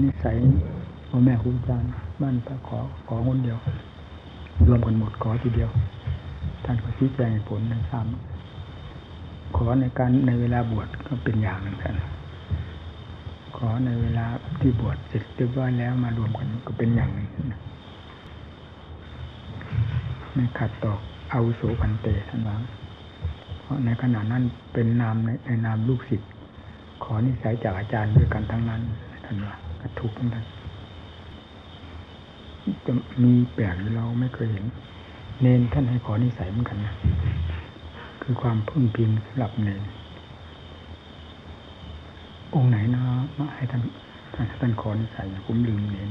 นิสัยพ่อแม่ครูอาจารย์บ้านพระขอขอคนเดียว รวมกันหมดขอทีเดียว ท่านก็ชี้แจงผลในซ้ำขอในการในเวลาบวชก็เป็นอย่างหนึ่งท่านขอในเวลาที่บวชเสร็จเรียบร้อยแล้วมารวมกันก็เป็นอย่างหนึ่งไม่ขัดต่ออาวุโสพันเตท่านว่าเพราะในขณะนั้นเป็นนามในในนามลูกศิษย์ขอนิสัยจากอาจารย์ด้วยกันทั้งนั้นท่านว่า กระถูกทั้งนั้นจะมีแปลกเราไม่เคยเห็น เนนท่านให้ขอนิสัยเหมือนกันนะคือความพึ่งพิงสำหรับเนนองค์ไหนนะมาให้ท่านท่านท่านขอนิสัยผมลืมเนน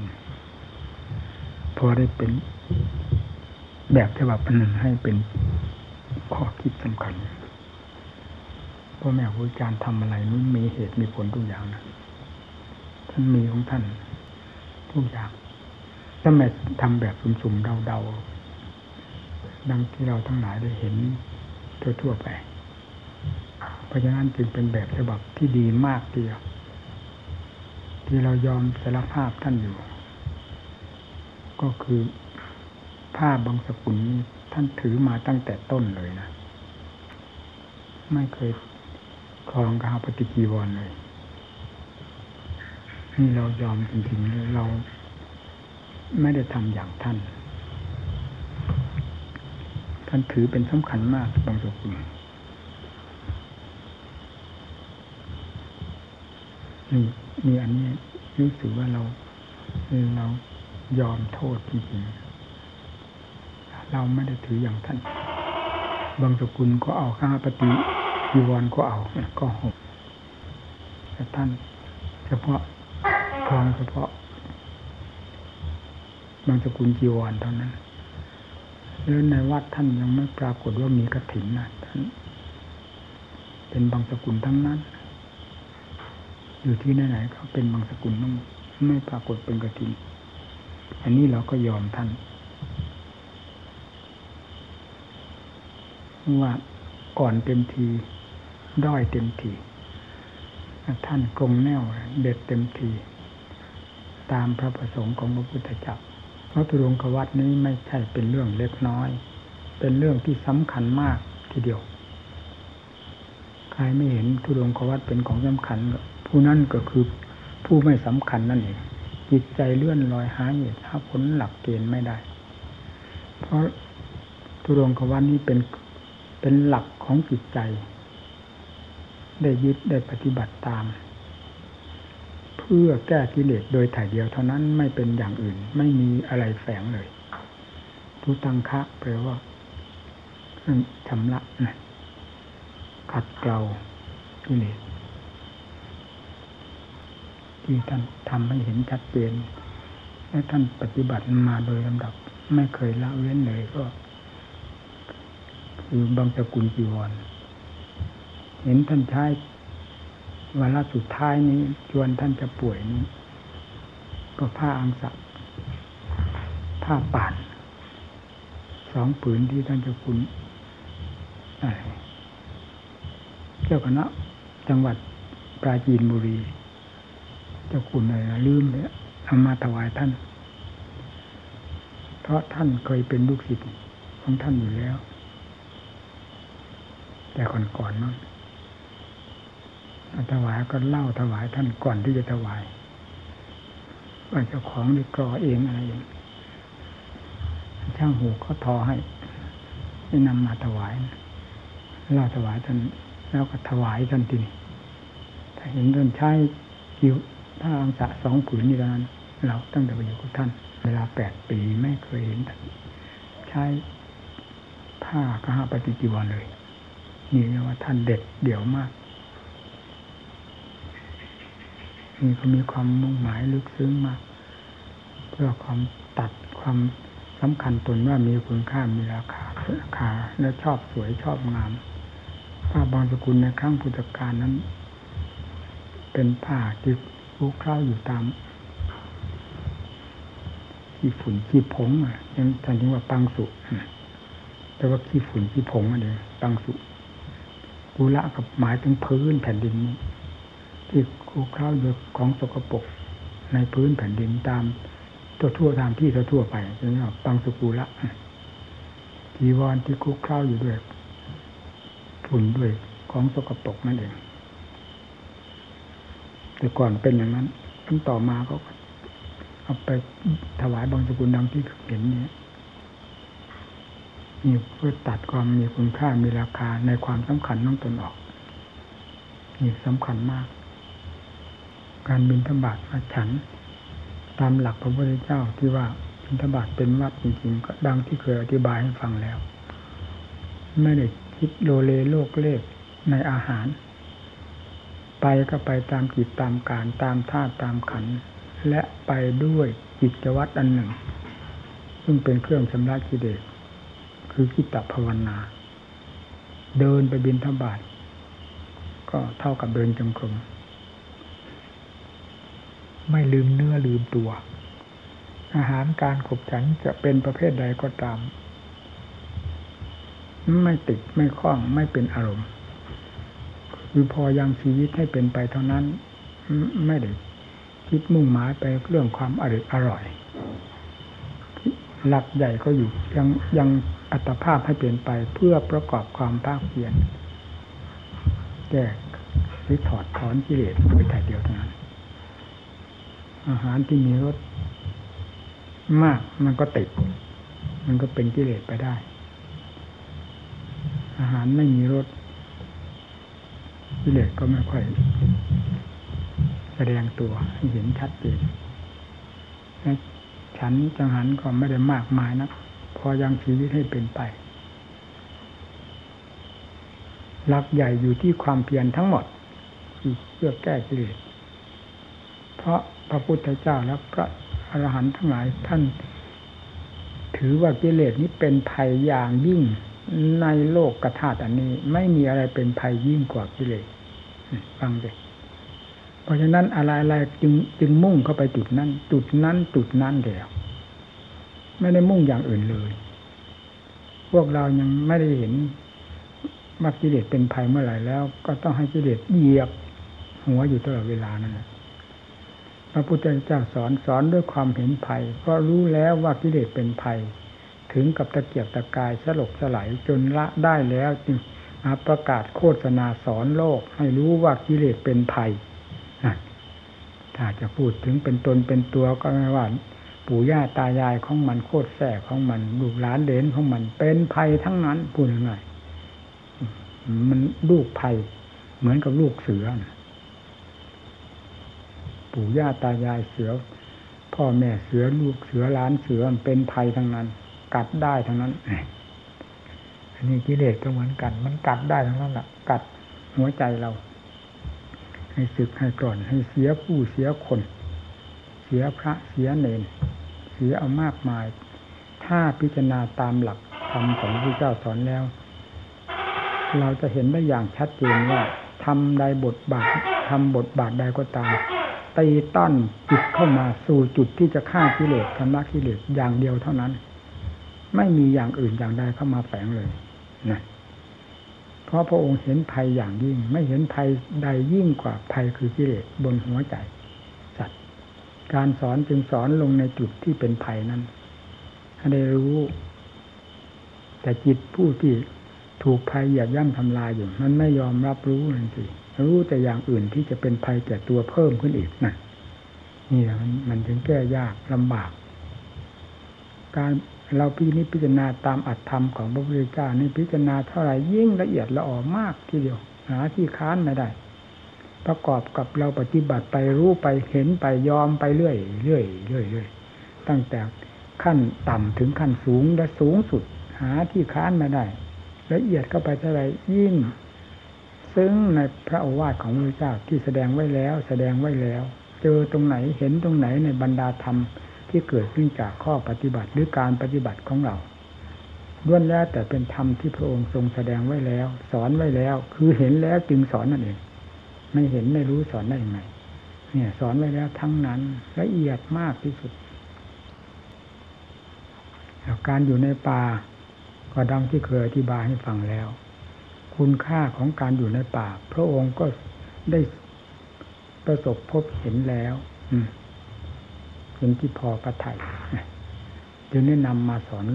พอได้เป็นแบบฉบับอันหนึ่งให้เป็นข้อคิดสำคัญพ่อแม่ครูอาจารย์ทำอะไรนี่มีเหตุมีผลทุกอย่างนะ มีของท่านทุกอย่างถ้าไม่ทำแบบสุ่มๆเดาๆดังที่เราทั้งหลายได้เห็นทั่วๆไป เพราะฉะนั้นจึงเป็นแบบฉบับที่ดีมากเดียว ที่เรายอมสารภาพท่านอยู่ ก็คือผ้าบางสกุลนี้ท่านถือมาตั้งแต่ต้นเลยนะ ไม่เคยครองกาปฏิกีวรเลย นี่เรายอมจริงๆเราไม่ได้ทำอย่างท่าน ท่านถือเป็นสำคัญมากบางสกุลนี่นี่อันนี้รู้สึกว่าเราเรายอมโทษจริงๆเราไม่ได้ถืออย่างท่าน บางสกุลก็เอาข้าปฏิจีวรก็เอาก็หกแต่ท่านเฉพาะ รองเฉพาะบางสกุลจีวรเท่านั้นแล้วในวัดท่านยังไม่ปรากฏว่ามีกระถินนะท่านเป็นบางสกุลทั้งนั้น อยู่ที่ไหนๆก็เป็นบางสกุลทั้งไม่ปรากฏเป็นกระถิน อันนี้เราก็ยอมท่านว่าอ่อนเต็มที ด้อยเต็มที ท่านกงแนวเด็ดเต็มที ตามพระประสงค์ของพระพุทธเจ้าพระตุรงกวัดนี้ไม่ใช่เป็นเรื่องเล็กน้อย เป็นเรื่องที่สำคัญมากทีเดียว ใครไม่เห็นทุรงกวัดเป็นของสำคัญ ผู้นั้นก็คือผู้ไม่สำคัญนั่นเองจิตใจเลื่อนลอยหาเหตุหาผลหลักเกณฑ์ไม่ได้ เพราะทุรงกวัดนี้เป็นเป็นหลักของจิตใจ ได้ยึดได้ปฏิบัติตาม เพื่อแก้กิเลสโดยถ่ายเดียวเท่านั้นไม่เป็นอย่างอื่น ไม่มีอะไรแฝงเลย ทุตังคะแปลว่าชำระนะขัดเกลากิเลสที่ท่านทำให้เห็นชัดเจนและท่านปฏิบัติมาโดยลำดับ ไม่เคยละเว้นเลยก็ คือบางสกุลจีวร เห็นท่านใช้ วาระสุดท้ายนี้ชวนท่านจะป่วยนี้ ก็ผ้าอังสะผ้าป่านสองผืนที่ท่านจะคุณเจ้าคณะจังหวัดปราจีนบุรี เจ้าคุณอะไรลืมเลยเอามาถวายท่าน เพราะท่านเคยเป็นลูกศิษย์ของท่านอยู่แล้ว แต่ก่อนๆนั้น ถวายก็เล่าถวายท่านก่อนที่จะถวายว่าเจ้าของได้กรอเองอะไรเองช่างหูเขาทอให้ให้นำมาถวายเล่าถวายท่านแล้วก็ถวายท่านทีนี้ถ้าเห็นท่านใช้กิวผ้าอังสะสองผืนนี่นั้นเราตั้งแต่ไปอยู่กับท่าน เวลาแปดปีไม่เคยเห็นใช้ผ้ากระหาปฏิจิวรเลย นี่เรียกว่าท่านเด็ดเดี่ยวมาก นี่ก็มีความมุ่งหมายลึกซึ้งมาก เพื่อความตัดความสำคัญตนว่ามีคุณค่ามีราคาราคาและชอบสวยชอบงามผ้าบางสกุลในครั้งพุทธกาลนั้น เป็นผ้าที่รูกเข้าอยู่ตามขี้ฝุ่นขี้ผงอะยังท่านเรียกว่าปังสุแต่ว่าขี้ฝุ่นขี้ผงอันเดียวปังสุกุละกับหมายถึงพื้นแผ่นดินนี้ ที่คูเข้าอยู่ของสกปรกในพื้นแผ่นดินตามตัวทั่วตามที่ทั่วทั่วไปนี่ว่าปังสุกุละจีวรที่คุกเข้าอยู่ด้วยฝุ่นด้วยของสกปรกนั่นเอง แต่ก่อนเป็นอย่างนั้นตั้งต่อมาก็เอาไปถวายบางสกุลดังที่เห็นนี้มีเพื่อตัดความมีคุณค่ามีราคาในความสำคัญน้องตนออกนี่สำคัญมาก การบินธบาตมาฉัน ตามหลักพระพุทธเจ้าที่ว่าบินธบาตเป็นวัดจริงๆก็ดังที่เคยอธิบายให้ฟังแล้ว ไม่ได้คิดโลเลโลกเลขในอาหาร ไปก็ไปตามจิตตามการตามท่าตามขัน และไปด้วยจิตวัตรอันหนึ่ง ซึ่งเป็นเครื่องชำระกิเลสคือกิตตภาวนา เดินไปบินทบาทก็เท่ากับเดินจงกรม ไม่ลืมเนื้อลืมตัว อาหารการขบฉันจะเป็นประเภทใดก็ตาม ไม่ติดไม่คล้องไม่เป็นอารมณ์ คือพอยังชีวิตให้เป็นไปเท่านั้น ไม่ได้คิดมุ่งหมายไปเรื่องความอร่อยอร่อยหลักใหญ่ก็อยู่ยังยังอัตภาพให้เปลี่ยนไปเพื่อประกอบความภาคเพียรแก้หรือถอดถอนกิเลสไปแต่เดียวเท่านั้น อาหารที่มีรสมากมันก็ติด มันก็เป็นกิเลสไปได้ อาหารไม่มีรสกิเลสก็ไม่ค่อย แสดงตัวเห็นชัดเจนฉันจังหันก็ไม่ได้มากมายนะพอยังชีวิตให้เป็นไป หลักใหญ่อยู่ที่ความเพียรทั้งหมดเพื่อแก้กิเลสเพราะ พระพุทธเจ้าและพระอรหันต์ทั้งหลายท่าน ถือว่ากิเลสนี้เป็นภัยอย่างยิ่งในโลกกระธาตุอันนี้ ไม่มีอะไรเป็นภัยยิ่งกว่ากิเลสฟังเลยเพราะฉะนั้นอะไรอะไรจึงจึงมุ่งเข้าไปจุดนั้น จุดนั้น จุดนั้นเดียวไม่ได้มุ่งอย่างอื่นเลย พวกเรายังไม่ได้เห็นว่ากิเลสเป็นภัยเมื่อไหร่แล้ว ก็ต้องให้กิเลสเหยียบหัวอยู่ตลอดเวลานั่นแหละ พระพุทธเจ้าสอนสอนด้วยความเห็นภัย ก็รู้แล้วว่ากิเลสเป็นภัย ถึงกับตะเกียบตะกายสลบสลายจนละได้แล้วจึงมาประกาศโฆษณาสอนโลก ให้รู้ว่ากิเลสเป็นภัยถ้าจะพูดถึงเป็นตนเป็นตัวก็ไม่ว่าปู่ย่าตายายของมันโคตรแสบของมันลูกหลานเด่นของมันเป็นภัยทั้งนั้นพูดง่ายมันลูกภัย เหมือนกับลูกเสือ ปู่ย่าตายายเสือ พ่อแม่เสือลูกเสือล้านเสือเป็นภัยทั้งนั้น กัดได้ทั้งนั้นอันนี้กิเลสก็เหมือนกัน มันกัดได้ทั้งนั้นแหละกัดหัวใจเรา ให้สึกให้ก่อน ให้เสียผู้เสียคน เสียพระเสียเนนเสียเอามากมาย ถ้าพิจารณาตามหลักธรรมของพระเจ้าสอนแล้ว เราจะเห็นได้อย่างชัดเจนว่าทำใดบทบาททำบทบาทใดก็ตาม ตีต้อนจิตเข้ามาสู่จุดที่จะฆ่ากิเลสชำระกิเลสอย่างเดียวเท่านั้น ไม่มีอย่างอื่นอย่างใดเข้ามาแฝงเลยนะเพราะพระองค์เห็นภัยอย่างยิ่ง ไม่เห็นภัยใดยิ่งกว่าภัยคือกิเลสบนหัวใจสัตว์การสอนจึงสอนลงในจุดที่เป็นภัยนั้นให้ได้รู้ แต่จิตผู้ที่ถูกภัยเหยียบย่ำทำลายอยู่มันไม่ยอมรับรู้เลยสิ รู้แต่อย่างอื่นที่จะเป็นภัยแก่ตัวเพิ่มขึ้นอีกนะนี่มันมันจึงแก้ยากลำบาก การเราพิจิตพิจารณาตามอัตธรรมของพระพุทธเจ้านี่พิจารณาเท่าไหร่ยิ่งละเอียดละออมากทีเดียว หาที่ค้านไม่ได้ ประกอบกับเราปฏิบัติไปรู้ไปเห็นไปยอมไปเรื่อยเรื่อยเรื่อยเรื่อยตั้งแต่ขั้นต่ำถึงขั้นสูงและสูงสุด หาที่ค้านไม่ได้ ละเอียดเข้าไปเท่าไหร่ยิ่ง ซึ่งในพระโอวาทของพระเจ้าที่แสดงไว้แล้ว แสดงไว้แล้ว เจอตรงไหนเห็นตรงไหนในบรรดาธรรมที่เกิดขึ้นจากข้อปฏิบัติหรือการปฏิบัติของเราล้วนแล้วแต่เป็นธรรมที่พระองค์ทรงแสดงไว้แล้ว สอนไว้แล้ว คือเห็นแล้วจึงสอนนั่นเอง ไม่เห็นไม่รู้สอนได้ยังไงเนี่ย สอนไว้แล้วทั้งนั้นละเอียดมากที่สุดการอยู่ในป่าก็ดังที่เคยอธิบายให้ฟังแล้ว คุณค่าของการอยู่ในป่า พระองค์ก็ได้ประสบพบเห็นแล้วเป็นที่พอประทัยจึงได้นำมาสอน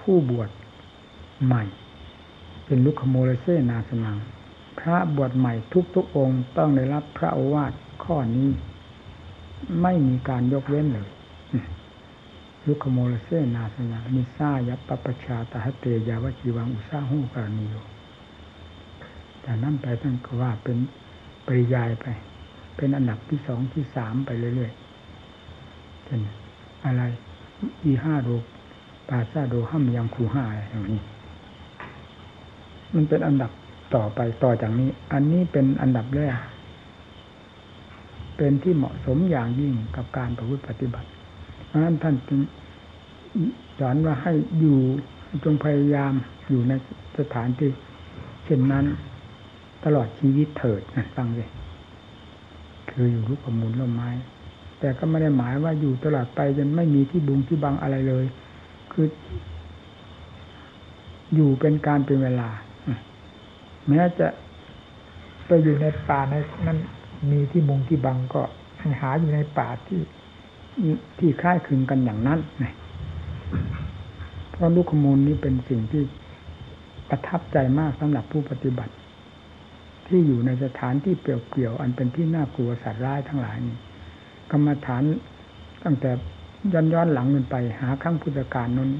ผู้บวชใหม่ เป็นลุคโมเลเซนาสนัง พระบวชใหม่ทุกทุกองค์ต้องได้รับพระโอวาทข้อนี้ ไม่มีการยกเว้นเลย ลุคโมเลเซนาสนังมิซายัปปปชาตาเตยาวจีวังอุซาหูกรณีโยแต่นั่นไปท่านก็ว่าเป็นปริยายไป เป็นอันดับที่สองที่สามไปเรื่อยๆเช่นอะไร อีห้าโดปาซาโดห้ามยังคูห้าอะไรอย่างนี้ มันเป็นอันดับต่อไปต่อจากนี้ อันนี้เป็นอันดับแรก เป็นที่เหมาะสมอย่างยิ่งกับการประพฤติปฏิบัติ เพราะนั้นท่านจึงสอนว่าให้อยู่จงพยายามอยู่ในสถานที่เช่นนั้นตลอดชีวิตเถิดนะฟังเลยคืออยู่รูปประมูลร่มไม้ แต่ก็ไม่ได้หมายว่าอยู่ตลอดไปจนไม่มีที่บุงที่บังอะไรเลย คือ อยู่เป็นการเป็นเวลาแม้จะไปอยู่ในป่าในนั้นมีที่มุงที่บังก็หาอยู่ในป่าที่ ที่คล้ายคลึงกันอย่างนั้นเพราะลูกขมูลนี้เป็นสิ่งที่ประทับใจมากสำหรับผู้ปฏิบัติ ที่อยู่ในสถานที่เปลี่ยวอันเป็นที่น่ากลัวสัตว์ร้ายทั้งหลายนี่กรรมฐานตั้งแต่ย้อนย้อนหลังกันไป หาขั้งพุทธการนั้น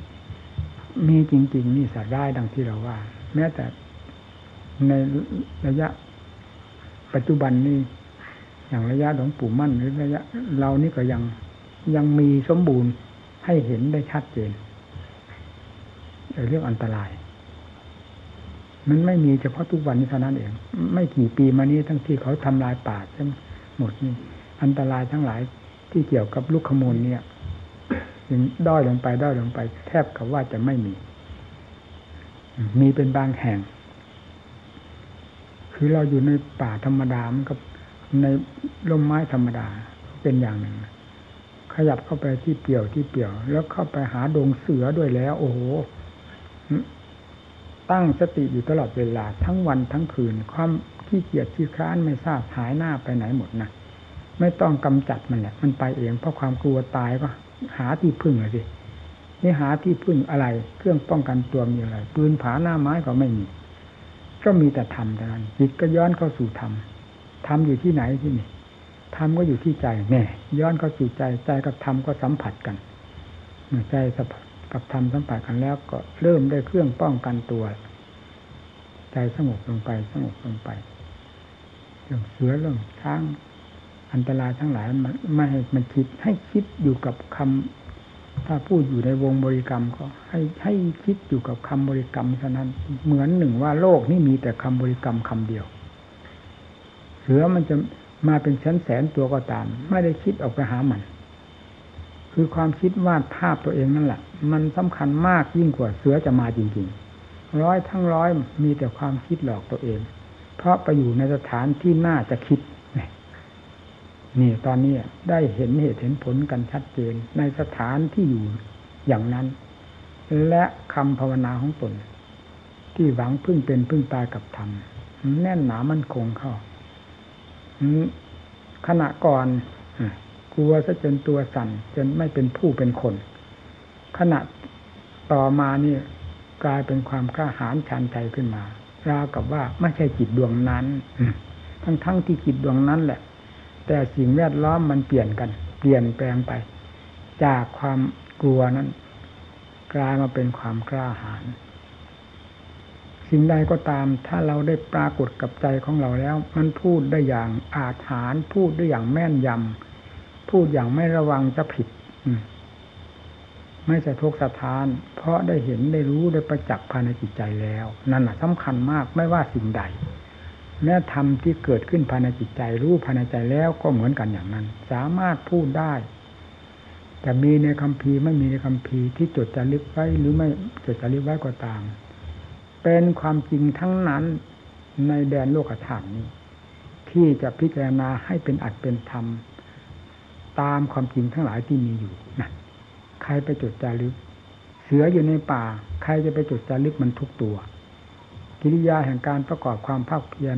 มีจริง ๆ นี่สัตว์ร้ายดังที่เราว่า แม้แต่ในระยะปัจจุบันนี้อย่างระยะหลวงปู่มั่นหรือระยะ เรานี่ก็ยัง ยังมีสมบูรณ์ให้เห็นได้ชัดเจนเรื่องอันตราย มันไม่มีเฉพาะทุกวันนี้เท่านั้นเอง ไม่กี่ปีมานี้ทั้งที่เขาทำลายป่าทั้งหมดนี่อันตรายทั้งหลายที่เกี่ยวกับลูกขมูลเนี่ยยังด้อยลงไปด้อยลงไป แทบกับว่าจะไม่มี มีเป็นบางแห่ง คือเราอยู่ในป่าธรรมดามันกับในร่มไม้ธรรมดาเป็นอย่างหนึ่ง ขยับเข้าไปที่เปี่ยวที่เปี่ยว แล้วเข้าไปหาดงเสือด้วยแล้ว โอ้โหตั้งสติอยู่ตลอดเวลาทั้งวันทั้งคืน ความขี้เกียจขี้คร้านไม่ทราบหายหน้าไปไหนหมดนะไม่ต้องกำจัดมันแหละมันไปเองเพราะความกลัวตายก็หาที่พึ่งเลยสินี่หาที่พึ่งอะไร เครื่องป้องกันตัวมีอะไรปืนผาหน้าไม้ก็ไม่มี ก็มีแต่ธรรมเท่านั้นจิตก็ย้อนเข้าสู่ธรรมธรรมอยู่ที่ไหนที่นี่ ธรรมก็อยู่ที่ใจแน่ย้อนเข้าสู่ใจใจกับธรรมก็สัมผัสกันเมื่อใจสัมผัสกับธรรมสัมผัสกันแล้วก็เริ่มได้เครื่องป้องกันตัว ใจสงบลงไปสงบลงไปเรื่องเสือเรื่องช้างอันตรายทั้งหลายมันไม่ให้มันคิดให้คิดอยู่กับคำถ้าพูดอยู่ในวงบริกรรมก็ ให้ให้คิดอยู่กับคำบริกรรมเท่านั้นเหมือนหนึ่งว่าโลกนี้มีแต่คำบริกรรมคำเดียว เสือมันจะ มาเป็นชั้นแสนตัวก็ตาม ไม่ได้คิดออกไปหามัน คือความคิดวาดภาพตัวเองนั่นแหละ มันสำคัญมากยิ่งกว่าเสือจะมาจริง ๆ ร้อยทั้งร้อยมีแต่ความคิดหลอกตัวเอง เพราะไปอยู่ในสถานที่น่าจะคิดนี่ตอนนี้ได้เห็นเหตุเห็นผลกันชัดเจนในสถานที่อยู่อย่างนั้น และคำภาวนาของตน ที่หวังพึ่งเป็นพึ่งตายกับธรรมแน่นหนามั่นคงเข้า ขณะก่อนกลัวซะจนตัวสั่นจนไม่เป็นผู้เป็นคน ขณะต่อมานี่กลายเป็นความกล้าหาญชันใจขึ้นมาราวกับว่าไม่ใช่จิตดวงนั้นทั้งๆทที่จิตดวงนั้นแหละ แต่สิ่งแวดล้อมมันเปลี่ยนกัน เปลี่ยนแปลงไป จากความกลัวนั้น กลายมาเป็นความกล้าหาญ สิ่งใดก็ตาม ถ้าเราได้ปรากฏกับใจของเราแล้ว มันพูดได้อย่างอาถรรพูดได้อย่างแม่นยำพูดอย่างไม่ระวังจะผิดไม่สะทกสะทาน เพราะได้เห็นได้รู้ได้ประจักษ์ภายในจิตใจแล้ว นั่นแหะสำคัญมากไม่ว่าสิ่งใดแม้ธรรมที่เกิดขึ้นภายในจิตใจ รู้ภายในใจแล้วก็เหมือนกันอย่างนั้น สามารถพูดได้แต่มีในคำพีไม่มีในคำพีที่จดจารึกไว้หรือไม่จดจารึกไว้ก็ตาม เป็นความจริงทั้งนั้นในแดนโลกธาตุนี้ ที่จะพิจารณาให้เป็นอัดเป็นธรรม ตามความจริงทั้งหลายที่มีอยู่นะใครไปจดจารึก เสืออยู่ในป่า ใครจะไปจดจารึกมันทุกตัว กิริยาแห่งการประกอบความภาคเพียร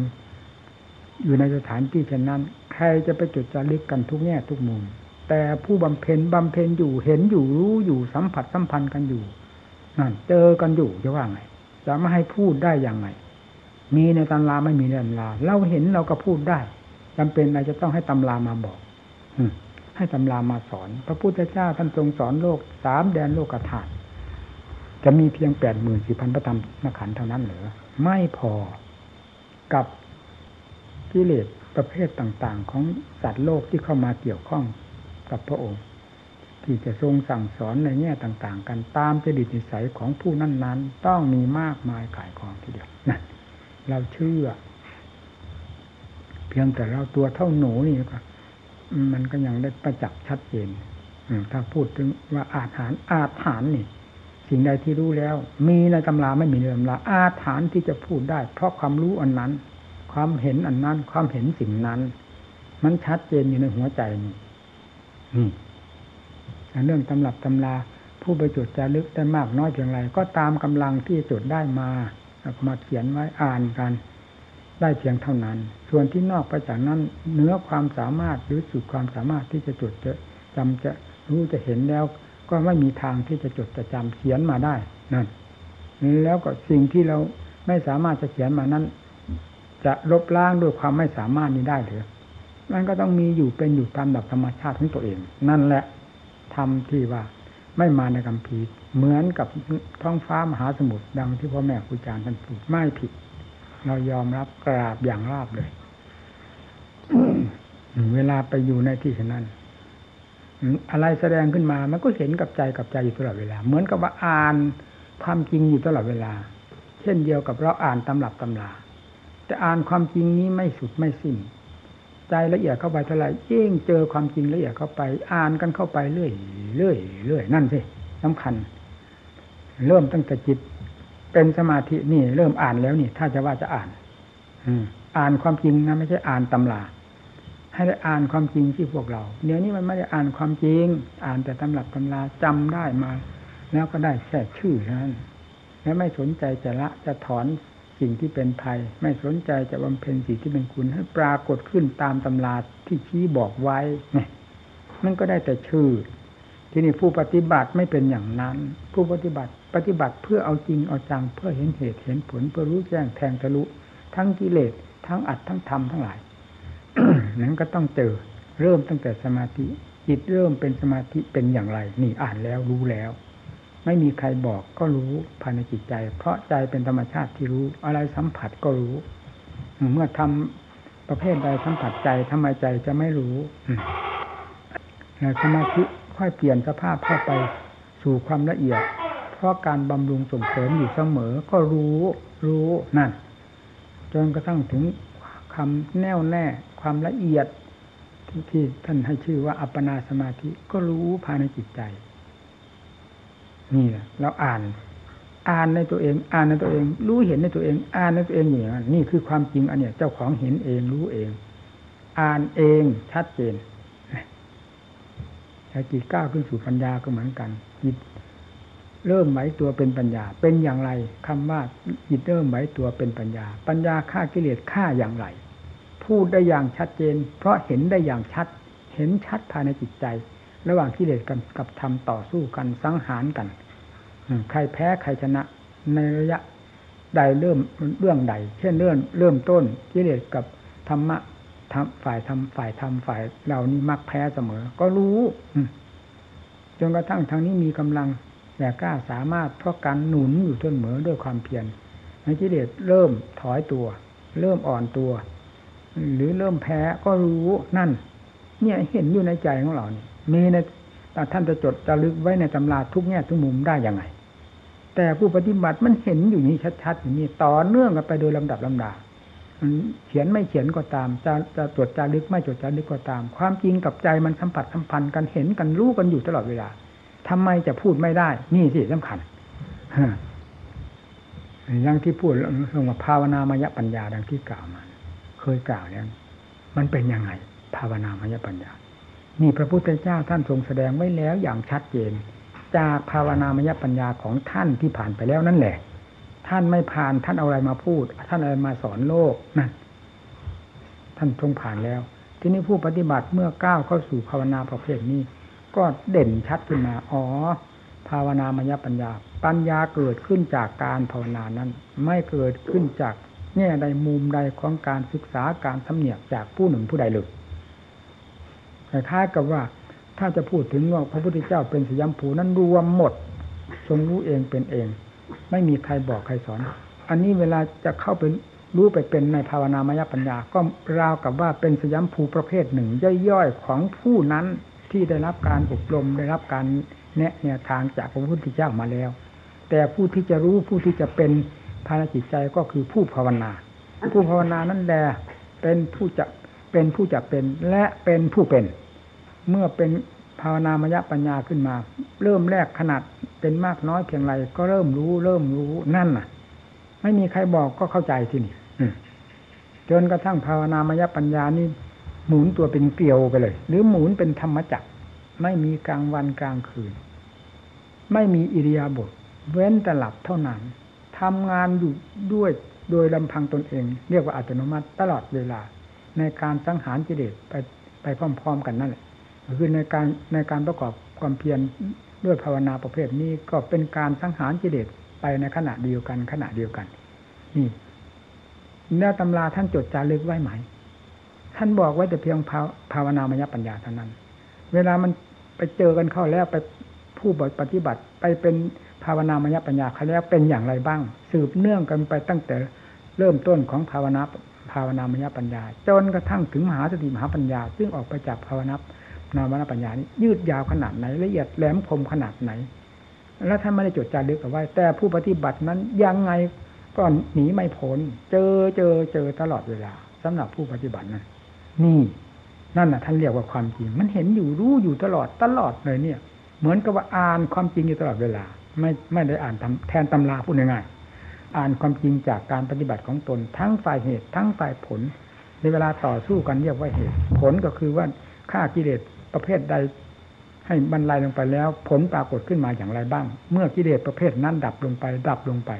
อยู่ในสถานที่เช่นนั้น ใครจะไปจดจารึกกันทุกแง่ทุกมุม แต่ผู้บำเพ็ญบำเพ็ญอยู่เห็นอยู่รู้อยู่สัมผัสสัมพันธ์กันอยู่นั่นเจอกันอยู่จะว่าไง จะไม่ให้พูดได้อย่างไงมีในตำราไม่มีในตำราเราเห็นเราก็พูดได้จำเป็นอะไรจะต้องให้ตำรามาบอกให้ตำรามาสอน พระพุทธเจ้าท่านทรงสอนโลกสามแดนโลกธาตุจะมีเพียงแปดหมื่นสี่พันพระธรรมนขันเท่านั้นเหรือไม่พอกับกิเลสประเภทต่าง ๆ ของสัตว์โลกที่เข้ามาเกี่ยวข้องกับพระองค์ ที่จะทรงสั่งสอนในแง่ต่าง ๆ กันตามจริตนิสัยของผู้นั้น ๆ ต้องมีมากมายขายของทีเดียวนะเราเชื่อ เพียงแต่เราตัวเท่าหนูนี่ก็มันก็ยังได้ประจักษ์ชัดเจนถ้าพูดถึงว่าอาถานอาถานนี่ สิ่งใดที่รู้แล้ว มีในตำราไม่มีในตำราอาถานที่จะพูดได้ เพราะความรู้อันนั้น ความเห็นอันนั้น ความเห็นสิ่งนั้น มันชัดเจนอยู่ในหัวใจนี่นี่ เรื่องตำรับตำราผู้ไปจดจารึกได้มากน้อยเพียงไรก็ตามกำลังที่จดได้มามาเขียนไว้อ่านกัน ได้เพียงเท่านั้น ส่วนที่นอกไปจากนั้นเนื้อความสามารถหรือสุดความสามารถที่จะจดจะจำจะรู้จะเห็นแล้ว ก็ไม่มีทางที่จะจดจะจำเขียนมาได้นั่นแล้วก็สิ่งที่เราไม่สามารถจะเขียนมานั้น จะลบล้างด้วยความไม่สามารถนี้ได้หรือมันก็ต้องมีอยู่เป็นอยู่ตามดับธรรมชาติของตัวเอง นั่นแหละ ทำที่ว่าไม่มาในกัมพีเหมือนกับท้องฟ้ามหาสมุทรดังที่พ่อแม่ครูอาจารย์ท่านพูดไม่ผิด เรายอมรับกราบอย่างราบเลย เวลาไปอยู่ในที่ฉะนั้นอะไรแสดงขึ้นมา มันก็เห็นกับใจกับใจอยู่ตลอดเวลา เหมือนกับว่าอ่านความจริงอยู่ตลอดเวลา เช่นเดียวกับเราอ่านตำรับตำราแต่อ่านความจริงนี้ไม่สุดไม่สิ้น ใจละเอียดเข้าไปเท่าไหร่ยิ่งเจอความจริงละเอียดเข้าไป อ่านกันเข้าไปเรื่อยเรื่อยเรื่อยนั่นสิสำคัญ เริ่มตั้งแต่จิต เป็นสมาธินี่ เริ่มอ่านแล้วนี่ ถ้าจะว่าจะอ่าน อืม อ่านความจริงนะไม่ใช่อ่านตำราให้ได้อ่านความจริงที่พวกเราเดี๋ยวนี้มันไม่ได้อ่านความจริง อ่านแต่ตำรับตำราจำได้มา แล้วก็ได้แค่ชื่อนั้นแล้วไม่สนใจจะละจะถอน สิ่งที่เป็นภัย ไม่สนใจจะบำเพ็ญสิ่งที่เป็นคุณให้ปรากฏขึ้นตามตำราที่ชี้บอกไว้เนี่ยมันก็ได้แต่ชื่อ ที่นี่ผู้ปฏิบัติไม่เป็นอย่างนั้น ผู้ปฏิบัติปฏิบัติเพื่อเอาจริงเอาจังเพื่อเห็นเหตุเห็นผลเพื่อรู้แจ้งแทงทะลุ ทั้งกิเลสทั้งอัดทั้งธรรมทั้งหลายนั้นก็ต้องเจอเริ่มตั้งแต่สมาธิจิตเริ่มเป็นสมาธิเป็นอย่างไร นี่อ่านแล้วรู้แล้ว ไม่มีใครบอกก็รู้ภายในจิตใจ เพราะใจเป็นธรรมชาติที่รู้อะไรสัมผัสก็รู้ เมื่อทำประเภทใดสัมผัสใจทำไมใจจะไม่รู้สมาธิค่อยเปลี่ยนสภาพเข้าไปสู่ความละเอียด เพราะการบำรุงส่งเสริมอยู่เสมอ ก็รู้รู้นั่นจนกระทั่งถึงคำแน่วแน่ ความละเอียดที่ที่ท่านให้ชื่อว่าอัปปนาสมาธิก็รู้ภายในจิตใจ นี่แหละเราอ่าน อ่านในตัวเอง อ่านในตัวเอง รู้เห็นในตัวเอง อ่านในตัวเองอย่างนั้นนี่คือความจริงอันเนี้ยเจ้าของเห็นเองรู้เอง อ่านเองชัดเจนแต่จิตก้าวขึ้นสู่ปัญญาก็เหมือนกันจิตเริ่มไหวตัวเป็นปัญญา เป็นอย่างไรคำว่าจิตเริ่มไหวตัวเป็นปัญญา ปัญญาฆ่ากิเลสฆ่าอย่างไร พูดได้อย่างชัดเจน เพราะเห็นได้อย่างชัด เห็นชัดภายในจิตใจ ระหว่างกิเลสกันกับธรรมต่อสู้กันสังหารกันใครแพ้ใครชนะในระยะใดเริ่มเรื่องใด เช่นเรื่องเริ่มต้นกิเลสกับธรรมะฝ่ายธรรมฝ่ายธรรมฝ่ายเรานี่มักแพ้เสมอ ก็รู้จนกระทั่งทางนี้มีกำลังแต่กล้าสามารถเพราะการหนุนอยู่เสมอด้วยความเพียรในกิเลสเริ่มถอยตัว เริ่มอ่อนตัว หรือเริ่มแพ้ก็รู้นั่น เนี่ยเห็นอยู่ในใจของเราเนี่ย มีในท่านจะจดจะลึกไว้ในตำราทุกแง่ทุกมุมได้ยังไง แต่ผู้ปฏิบัติมันเห็นอยู่นี้ชัดๆอย่างนี้ต่อเนื่องกันไปโดยลำดับลำดาเขียนไม่เขียนก็ตาม จะจะจดจารึกไม่จดจารึกก็ตาม ความจริงกับใจมันสัมผัสสัมพันธ์กันเห็นกันรู้กันอยู่ตลอดเวลาทำไมจะพูดไม่ได้ นี่สิสำคัญอย่างที่พูดเรื่องว่าภาวนามยปัญญาดังที่กล่าวมา เคยกล่าวแล้วมันเป็นยังไง ภาวนามยปัญญา นี่พระพุทธเจ้าท่านทรงแสดงไว้แล้วอย่างชัดเจน จากภาวนามยปัญญาของท่านที่ผ่านไปแล้วนั่นแหละ ท่านไม่ผ่านท่านเอาอะไรมาพูด ท่านอะไรมาสอนโลกนั่นท่านทรงผ่านแล้ว ทีนี้ผู้ปฏิบัติเมื่อก้าวเข้าสู่ภาวนาประเภทนี้ ก็เด่นชัดขึ้นมาอ๋อภาวนามยปัญญา ปัญญาเกิดขึ้นจากการภาวนานั้น ไม่เกิดขึ้นจากแง่ใดมุมใดของการศึกษาการทำเนียกจากผู้หนึ่งผู้ใดเลย คล้ายๆกับว่าถ้าจะพูดถึงว่าพระพุทธเจ้าเป็นสยามผูนั้นรวมหมด ทรงรู้เองเป็นเอง ไม่มีใครบอกใครสอน อันนี้เวลาจะเข้าไปรู้ไปเป็นในภาวนามยปัญญา ก็ราวกับว่าเป็นสยามภูประเภทหนึ่ง ย่อยๆของผู้นั้นที่ได้รับการอบรมได้รับการแนะแนวทางจากพระพุทธเจ้ามาแล้ว แต่ผู้ที่จะรู้ผู้ที่จะเป็นภายในจิตใจก็คือผู้ภาวนา ผู้ภาวนานั่นแหละเป็นผู้จะ เป็นผู้จะเป็นและเป็นผู้เป็น เมื่อเป็นภาวนามยปัญญาขึ้นมา เริ่มแรกขนาดเป็นมากน้อยเพียงไรก็เริ่มรู้เริ่มรู้นั่นน่ะ ไม่มีใครบอกก็เข้าใจที่นี่จนกระทั่งภาวนามยปัญญานี่หมุนตัวเป็นเกลียวไปเลย หรือหมุนเป็นธรรมจักรไม่มีกลางวันกลางคืน ไม่มีอิริยาบถเว้นแต่หลับเท่านั้นทำงานอยู่ด้วยโดยลำพังตนเอง เรียกว่าอัตโนมัติตลอดเวลา ในการสังหารกิเลสไปไปพร้อม ๆ กันนั่นแหละคือในการในการประกอบความเพียรด้วยภาวนาประเภทนี้ก็เป็นการสังหารกิเลสไปในขณะเดียวกันขณะเดียวกัน นี่เนื้อตำราท่านจดจารึกไว้ไหม ท่านบอกไว้แต่เพียงภาวนามยปัญญาเท่านั้น เวลามันไปเจอกันเข้าแล้วไปผู้ปฏิบัติไปเป็นภาวนามยปัญญาเขาแล้วเป็นอย่างไรบ้าง สืบเนื่องกันไปตั้งแต่เริ่มต้นของภาวนา ภาวนามยปัญญา จนกระทั่งถึงมหาสติมหาปัญญา ซึ่งออกไปจากภาวนานามปัญญานี้ยืดยาวขนาดไหนละเอียดแหลมคมขนาดไหน แล้วท่านไม่ได้จดจารึกเอาไว้ แต่ผู้ปฏิบัตินั้นยังไงก็หนีไม่พ้นเจอเจอเจอตลอดเวลาสำหรับผู้ปฏิบัตินั้นนี่นั่นน่ะ ท่านเรียกว่าความจริง มันเห็นอยู่รู้อยู่ตลอดตลอดเลยเนี่ย เหมือนกับว่าอ่านความจริงอยู่ตลอดเวลา ไม่ไม่ได้อ่านแทนตำราพูดง่ายๆ อ่านความจริงจากการปฏิบัติของตน ทั้งฝ่ายเหตุ ทั้งฝ่ายผล ในเวลาต่อสู้กันเรียกว่าเหตุ ผลก็คือว่าฆ่ากิเลสประเภทใด ให้บรรลัยลงไปแล้ว ผลปรากฏขึ้นมาอย่างไรบ้าง เมื่อกิเลสประเภทนั้นดับลงไป ดับลงไป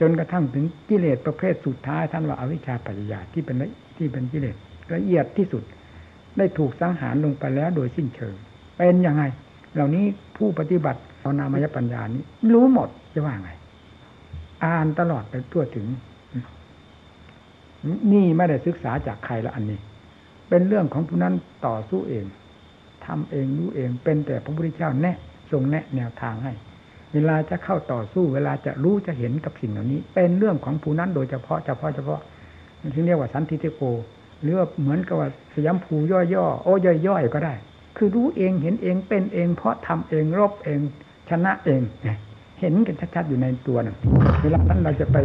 จนกระทั่งถึงกิเลสประเภทสุดท้ายท่านว่าอาวิชชาปัญญาที่เป็นที่เป็นกิเลสละเอียดที่สุด ได้ถูกสังหารลงไปแล้วโดยสิ้นเชิง เป็นยังไง เหล่านี้ผู้ปฏิบัติภาวนามยปัญญานี้ รู้หมดจะว่าไง อ่านตลอดไปทั่วถึง นี่ไม่ได้ศึกษาจากใครละอันนี้ เป็นเรื่องของผู้นั้นต่อสู้เองทำเองรู้เอง เป็นแต่พระพุทธเจ้าแนะทรงแนะแนวทางให้ เวลาจะเข้าต่อสู้ เวลาจะรู้จะเห็นกับสิ่งเหล่านี้ เป็นเรื่องของผู้นั้นโดยเฉพาะเฉพาะเฉพาะที่เรียกว่าสันติเทโกหรือว่าเหมือนกับว่าสยามภูย่อๆโอ้ย่อยๆก็ได้ คือรู้เองเห็นเองเป็นเอง เพราะทำเองรบเองชนะเอง เห็นกันชัดๆอยู่ในตัวนั่นเวลานั้นเราจะไป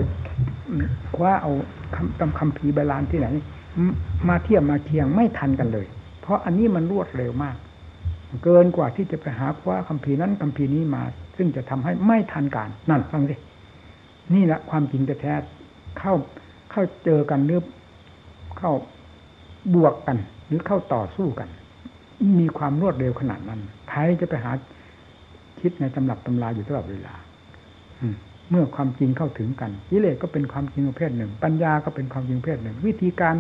คว้าเอาคำคำคำผีใบลานที่ไหน มาเทียบมาเคียงไม่ทันกันเลย เพราะอันนี้มันรวดเร็วมาก เกินกว่าที่จะไปหาคว้าคำพีนั้นคำพีนี้มา ซึ่งจะทำให้ไม่ทันการนั่นฟังสินี่แหละความจริงแท้เข้าเข้าเจอกันหรือเข้าบวกกัน หรือเข้าต่อสู้กัน มีความรวดเร็วขนาดนั้นใครจะไปหาคิดในตำรับตำราอยู่ตลอดเวลา เมื่อความจริงเข้าถึงกันกิเลสก็เป็นความจริงประเภทหนึ่ง ปัญญาก็เป็นความจริงประเภทหนึ่ง วิธีการ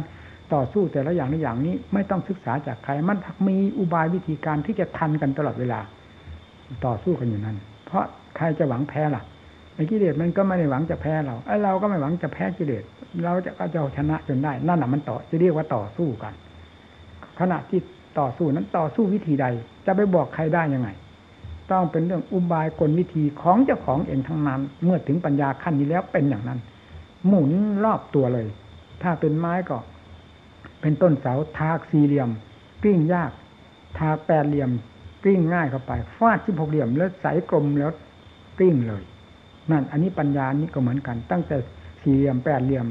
ต่อสู้แต่ละอย่างในอย่างนี้ ไม่ต้องศึกษาจากใคร มันมีอุบายวิธีการที่จะทันกันตลอดเวลา ต่อสู้กันอยู่นั้น เพราะใครจะหวังแพ้ล่ะไอ้กิเลสมันก็ไม่ได้หวังจะแพ้เราไอ้เราก็ไม่หวังจะแพ้กิเลสเราจะก็จะชนะจนได้ นั่นแหะมันต่อจะเรียกว่าต่อสู้กัน ขณะที่ต่อสู้นั้นต่อสู้วิธีใด จะไปบอกใครได้ยังไง ต้องเป็นเรื่องอุบายกลวิธีของเจ้าของเองทั้งนั้น เมื่อถึงปัญญาขั้นนี้แล้วเป็นอย่างนั้น หมุนรอบตัวเลย ถ้าเป็นไม้ก็ เป็นต้นเสาทากสี่เหลี่ยมกลิ้งยาก ทาแปดเหลี่ยมกลิ้งง่ายเข้าไปฟาดสิบหกเหลี่ยมแล้วใสกลมแล้วกลิ้งเลย นั่น อันนี้ปัญญานี้ก็เหมือนกัน ตั้งแต่สี่เหลี่ยมแปดเหลี่ยม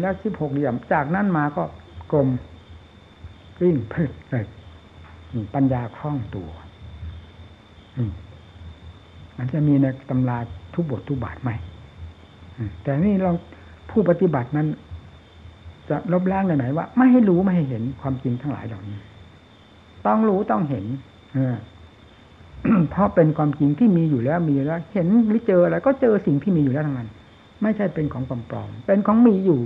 แล้วสิบหกเหลี่ยม จากนั้นมาก็กลมกลิ้งพึ่เลยปัญญาคล่องตัว มันจะมีในตำราทุกบททุกบาทไหมแต่นี่เราผู้ปฏิบัตินั้น จะลบล้างไหนว่า ไม่ให้รู้ไม่ให้เห็นความจริงทั้งหลายเหล่านี้ ต้องรู้ต้องเห็น เออเพราะเป็นความจริงที่มีอยู่แล้วมีแล้ว เห็นหรือเจออะไรก็เจอสิ่งที่มีอยู่แล้วทั้งนั้น ไม่ใช่เป็นของปลอมๆเป็นของมีอยู่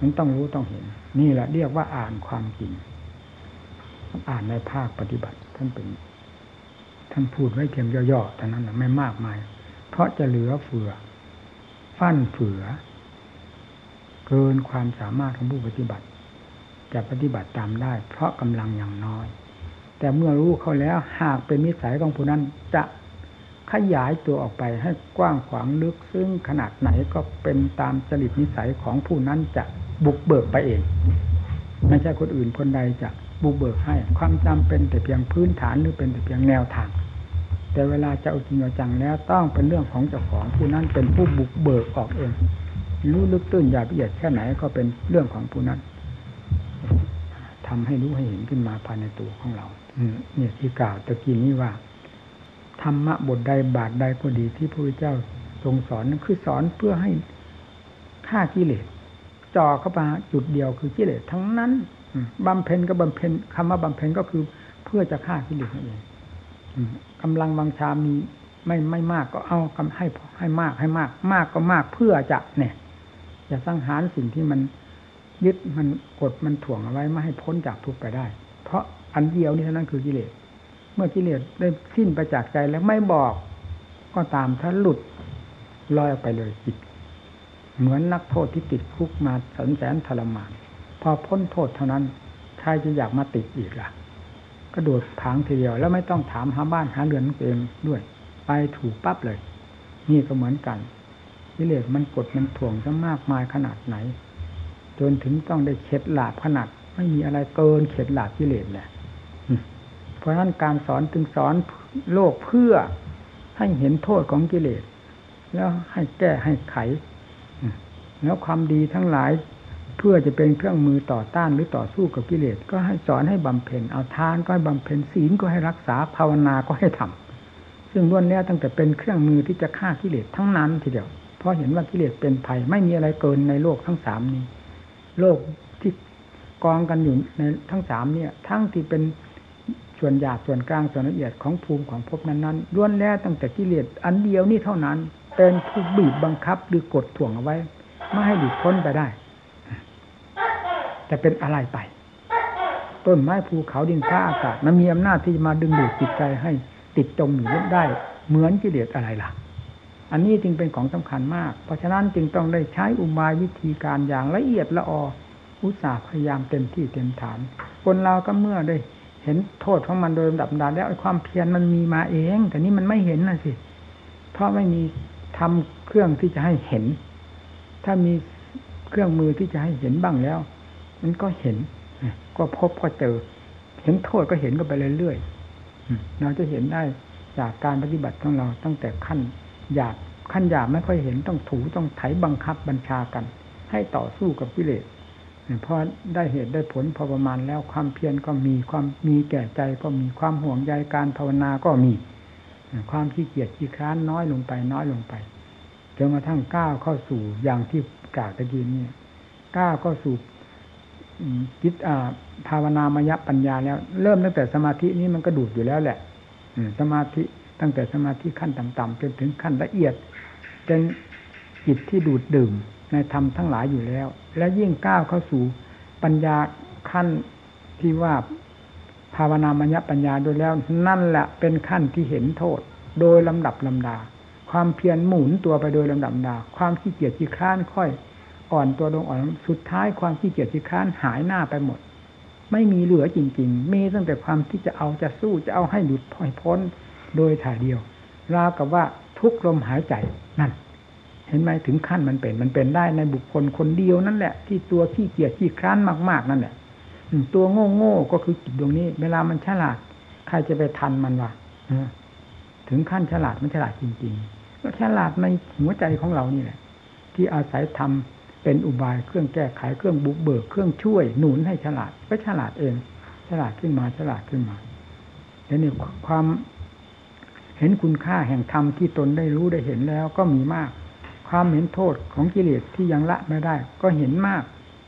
มันต้องรู้ต้องเห็น นี่แหละเรียกว่าอ่านความจริง อ่านในภาคปฏิบัติท่านเป็น ท่านพูดไว้เพียงย่อๆแต่นั้นไม่มากมาย เพราะจะเหลือเฟือ ฟั่นเฟือ เกินความสามารถของผู้ปฏิบัติ จะปฏิบัติตามได้ เพราะกำลังอย่างน้อย แต่เมื่อรู้เขาแล้วหากเป็นนิสัยของผู้นั้นจะขยายตัวออกไปให้กว้างขวางลึกซึ่งขนาดไหนก็เป็นตามจริตนิสัยของผู้นั้นจะบุกเบิกไปเอง ไม่ใช่คนอื่นคนใดจะบุกเบิกให้ ความจำเป็นแต่เพียงพื้นฐานหรือเป็นแต่เพียงแนวทาง แต่เวลาจะเอาจริงเอาจังแล้ว ต้องเป็นเรื่องของเจ้าของผู้นั้นเป็นผู้บุกเบิกออกเองรู้ลึกตื้นหยาบละเอียดแค่ไหนก็เป็นเรื่องของผู้นั้นทำให้รู้ให้เห็นขึ้นมาภายในตัวของเราเนี่ยที่กล่าวตะกี้นี้ว่าธรรมะบทใดบาทใดก็ดีที่พระพุทธเจ้าทรงสอนนั้นคือสอนเพื่อให้ฆ่ากิเลสจ่อเข้ามาจุดเดียวคือกิเลสทั้งนั้นบำเพ็ญก็บำเพ็ญคำว่าบำเพ็ญก็คือเพื่อจะฆ่ากิเลสนั่นเอง กำลังวังชามีไม่ไม่มากก็เอากำให้ให้มากให้มาก มากก็มากเพื่อจะเนี่ยจะสังหารสิ่งที่มันยึดมันกดมันถ่วงเอาไว้ไม่ให้พ้นจากทุกข์ไปได้ เพราะอันเดียวนี่เท่านั้นคือกิเลสเมื่อกิเลสได้สิ้นไปจากใจแล้วไม่บอก ก็ตามถ้าหลุดลอยออกไปเลยจิต เหมือนนักโทษที่ติดคุกมาแสนแสนทรมาน พอพ้นโทษเท่านั้นใครจะอยากมาติดอีกล่ะ กระโดดผางทีเดียวแล้วไม่ต้องถามหาบ้านหาเรือนตัวเองด้วย ไปถูกปั๊บเลย นี่ก็เหมือนกันกิเลสมันกดมันถ่วงจะมากมายขนาดไหน จนถึงต้องได้เข็ดหลาบขนาด ไม่มีอะไรเกินเข็ดหลาบกิเลสแหละเพราะฉะนั้นการสอนจึงสอนโลกเพื่อให้เห็นโทษของกิเลส แล้วให้แก้ให้ไข แล้วความดีทั้งหลาย เพื่อจะเป็นเครื่องมือต่อต้านหรือต่อสู้กับกิเลสก็ให้สอนให้บำเพ็ญเอาทานก็ให้บำเพ็ญศีลก็ให้รักษาภาวนาก็ให้ทำซึ่งล้วนแล้วตั้งแต่เป็นเครื่องมือที่จะฆ่ากิเลสทั้งนั้นทีเดียว เพราะเห็นว่ากิเลสเป็นภัยไม่มีอะไรเกินในโลกทั้งสามนี้ โลกที่กองกันอยู่ในทั้งสามเนี่ย ทั้งที่เป็นส่วนหยาบส่วนกลางส่วนละเอียดของภูมิของภพนั้นๆล้วนแล้วตั้งแต่กิเลสอันเดียวนี่เท่านั้น เป็นผู้บีบบังคับหรือกดถ่วงเอาไว้ ไม่ให้หลุดพ้นไปได้ จะเป็นอะไรไป ต้นไม้ภูเขาดินฟ้าอากาศ มันมีอำนาจที่จะมาดึงดูดจิตใจให้ติดจมอยู่ได้เหมือนกิเลสอะไรล่ะ อันนี้จึงเป็นของสำคัญมาก เพราะฉะนั้นจึงต้องได้ใช้อุบายวิธีการอย่างละเอียดละอออุตสาห์พยายามเต็มที่เต็มฐาน คนเราก็เมื่อได้เห็นโทษของมันโดยลำดับดานแล้วความเพียรมันมีมาเอง แต่นี้มันไม่เห็นน่ะสิ เพราะไม่มีทำเครื่องที่จะให้เห็น ถ้ามีเครื่องมือที่จะให้เห็นบ้างแล้ว มันก็เห็น ก็พบก็เจอ เห็นโทษก็เห็นก็ไปเรื่อยๆเราจะเห็นได้จากการปฏิบัติของเราตั้งแต่ขั้นหยาบขั้นหยาบไม่ค่อยเห็นต้องถูต้องไถบังคับบัญชากัน ให้ต่อสู้กับกิเลสพอได้เหตุได้ผลพอประมาณแล้วความเพียรก็มีความมีแก่ใจก็มีความห่วงใยการภาวนาก็มี ความขี้เกียจขี้ค้านน้อยลงไปน้อยลงไปจนกระทั่งก้าวเข้าสู่อย่างที่กล่าวตะกี้นี้ก้าวเข้าสู่ จิตภาวนามยปัญญาแล้ว เริ่มตั้งแต่สมาธินี้มันก็ดูดอยู่แล้วแหละสมาธิตั้งแต่สมาธิขั้นต่ำๆจนถึงขั้นละเอียดเป็นจิตที่ดูดดื่มในธรรมทั้งหลายอยู่แล้ว และยิ่งก้าวเข้าสู่ปัญญาขั้นที่ว่าภาวนามัญญปัญญาโดยแล้ว นั่นแหละเป็นขั้นที่เห็นโทษ โดยลำดับลำดา ความเพียรหมุนตัวไปโดยลำดับลำดา ความขี้เกียจขี้ค้านค่อย อ่อนตัวลงอ่อนสุดท้ายความขี้เกียจขี้ค้านหายหน้าไปหมด ไม่มีเหลือจริง ๆ มีตั้งแต่ความที่จะเอาจะสู้จะเอาให้หลุดพ้นโดยถ่ายเดียวราวกับว่าทุกลมหายใจนั่น เห็นไหมถึงขั้นมันเป็นมันเป็นได้ในบุคคลคนเดียวนั่นแหละ ที่ตัวขี้เกียจขี้ค้านมาก ๆ นั่นแหละตัวโง่โง่ก็คือจิตดวงนี้ เวลามันฉลาด ใครจะไปทันมันวะถึงขั้นฉลาดมันฉลาดจริงๆก็ฉลาดในหัวใจของเรานี่แหละ ที่อาศัยทำ เป็นอุบายเครื่องแก้ไขเครื่องบุกเบิกเครื่องช่วยหนุนให้ฉลาดก็ฉลาดเอง ฉลาดขึ้นมาฉลาดขึ้นมาแล้วนี่ความเห็นคุณค่าแห่งธรรมที่ตนได้รู้ได้เห็นแล้วก็มีมาก ความเห็นโทษของกิเลสที่ยังละไม่ได้ ก็เห็นมาก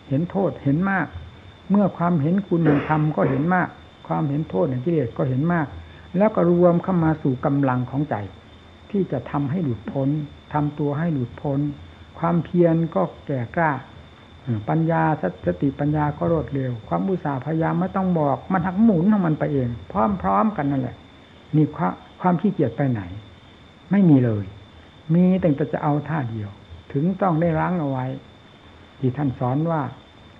เห็นโทษเห็นมาก เมื่อความเห็นคุณแห่งธรรมก็เห็นมาก ความเห็นโทษแห่งกิเลสก็เห็นมาก แล้วก็รวมเข้ามาสู่กำลังของใจ ที่จะทำให้หลุดพ้นทำตัวให้หลุดพ้น ความเพียรก็แก่กล้า ปัญญาสติปัญญาก็รวดเร็ว ความอุตสาห์พยายามไม่ต้องบอก มันหักหมุนของมันไปเอง พร้อมๆกันนั่นแหละนี่ความความขี้เกียจไปไหน ไม่มีเลย มีแต่จะเอาท่าเดียว ถึงต้องได้ล้างเอาไว้ ที่ท่านสอนว่า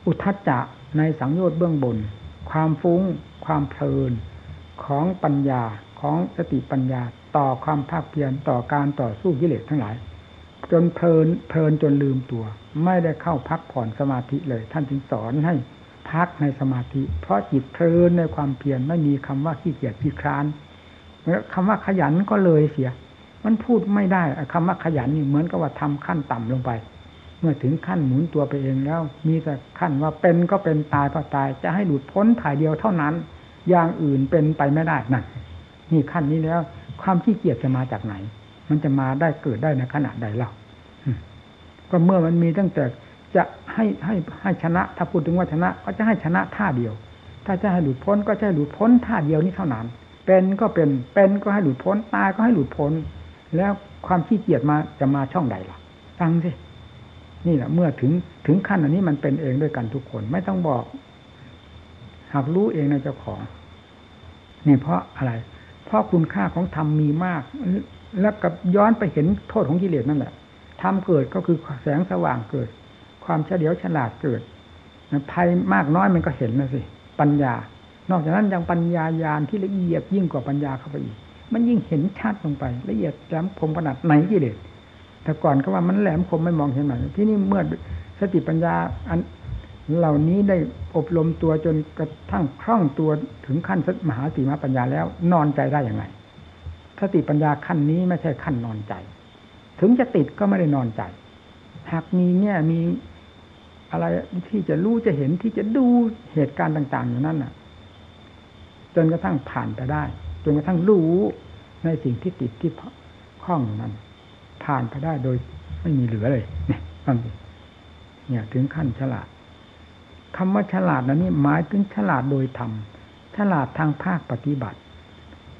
อุทจจะในสังโยชน์เบื้องบน ความฟุ้ง ความเพลินของปัญญาของสติปัญญาต่อความภาคเพียรต่อการต่อสู้กิเลสทั้งหลาย จนเพลินเพลินจนลืมตัว ไม่ได้เข้าพักผ่อนสมาธิเลย ท่านจึงสอนให้พักในสมาธิ เพราะจิตเพลินในความเพียรไม่มีคำว่าขี้เกียจขี้คร้านคำว่าขยันก็เลยเสีย มันพูดไม่ได้คำว่าขยันนี่เหมือนกับว่าทำขั้นต่ำลงไป เมื่อถึงขั้นหมุนตัวไปเองแล้ว มีแต่ขั้นว่าเป็นก็เป็นตายก็ตาย จะให้หลุดพ้นถ่ายเดียวเท่านั้น อย่างอื่นเป็นไปไม่ได้นั่นนี่ขั้นนี้แล้ว ความขี้เกียจจะมาจากไหน มันจะมาได้เกิดได้ในขณะใดเล่าก็เมื่อมันมีตั้งแต่จะให้ให้ให้ชนะ ถ้าพูดถึงว่าชนะ ก็จะให้ชนะท่าเดียว ถ้าจะให้หลุดพ้นก็จะให้หลุดพ้นท่าเดียวนี้เท่านั้น เป็นก็เป็น เป็นก็ให้หลุดพ้น ตายก็ให้หลุดพ้น แล้วความขี้เกียจมาจะมาช่องใดล่ะ ฟังสิ นี่แหละเมื่อถึงถึงขั้นอันนี้มันเป็นเองด้วยกันทุกคน ไม่ต้องบอก หากรู้เองในเจ้าของนี่เพราะอะไร เพราะคุณค่าของธรรมมีมาก แล้วกับย้อนไปเห็นโทษของกิเลสนั่นแหละธรรมเกิดก็คือแสงสว่างเกิด ความเฉลียวฉลาดเกิดภัยมากน้อยมันก็เห็นนะสิ ปัญญา นอกจากนั้นยังปัญญายาณที่ละเอียดยิ่งกว่าปัญญาเข้าไปอีก มันยิ่งเห็นชัดลงไป ละเอียดแหลมคมขนาดไหนกิเลสแต่ก่อนก็ว่ามันแหลมคมไม่มองเห็นหมันที่นี่เมื่อสติปัญญาอันเหล่านี้ได้อบรมตัวจนกระทั่งคล่องตัวถึงขั้นมหาสีมาปัญญาแล้ว นอนใจได้อย่างไง สติปัญญาขั้นนี้ไม่ใช่ขั้นนอนใจ ถึงจะติดก็ไม่ได้นอนใจ หากมีแง่ยมีอะไรที่จะรู้จะเห็นที่จะดูเหตุการณ์ต่างๆ อยู่นั่นน่ะ จนกระทั่งผ่านไปได้ จนกระทั่งรู้ในสิ่งที่ติดที่คล้องนั้น ผ่านไปได้โดยไม่มีเหลือเลยเนี่ยฟังดิเนี่ย ถึงขั้นฉลาดคำว่าฉลาดนั้นนี่หมายถึงฉลาดโดยธรรมฉลาดทางภาคปฏิบัติ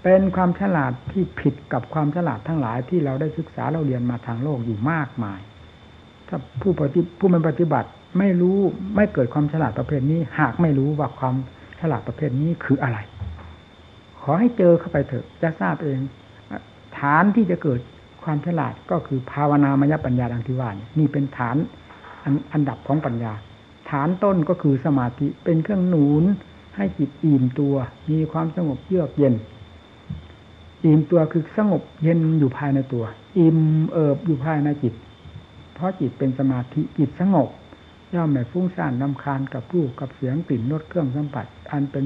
เป็นความฉลาดที่ผิดกับความฉลาดทั้งหลายที่เราได้ศึกษาเราเรียนมาทางโลกอยู่มากมาย ถ้าผู้ปฏิผู้มันปฏิบัติไม่รู้ไม่เกิดความฉลาดประเภทนี้ หากไม่รู้ว่าความฉลาดประเภทนี้คืออะไร ขอให้เจอเข้าไปเถอะจะทราบเอง ฐานที่จะเกิดความฉลาดก็คือภาวนามยปัญญาดังที่ว่านี่เป็นฐานอันดับของปัญญา ฐานต้นก็คือสมาธิเป็นเครื่องหนุนให้จิตอิ่มตัว มีความสงบเยือกเย็น อิ่มตัวคือสงบเย็นอยู่ภายในตัว อิ่มเอิบอยู่ภายในจิต เพราะจิตเป็นสมาธิจิตสงบ ย่อมไม่ฟุ้งซ่านนำคาญกับผู้กับเสียงกลิ่นรสเครื่องสัมผัส อันเป็น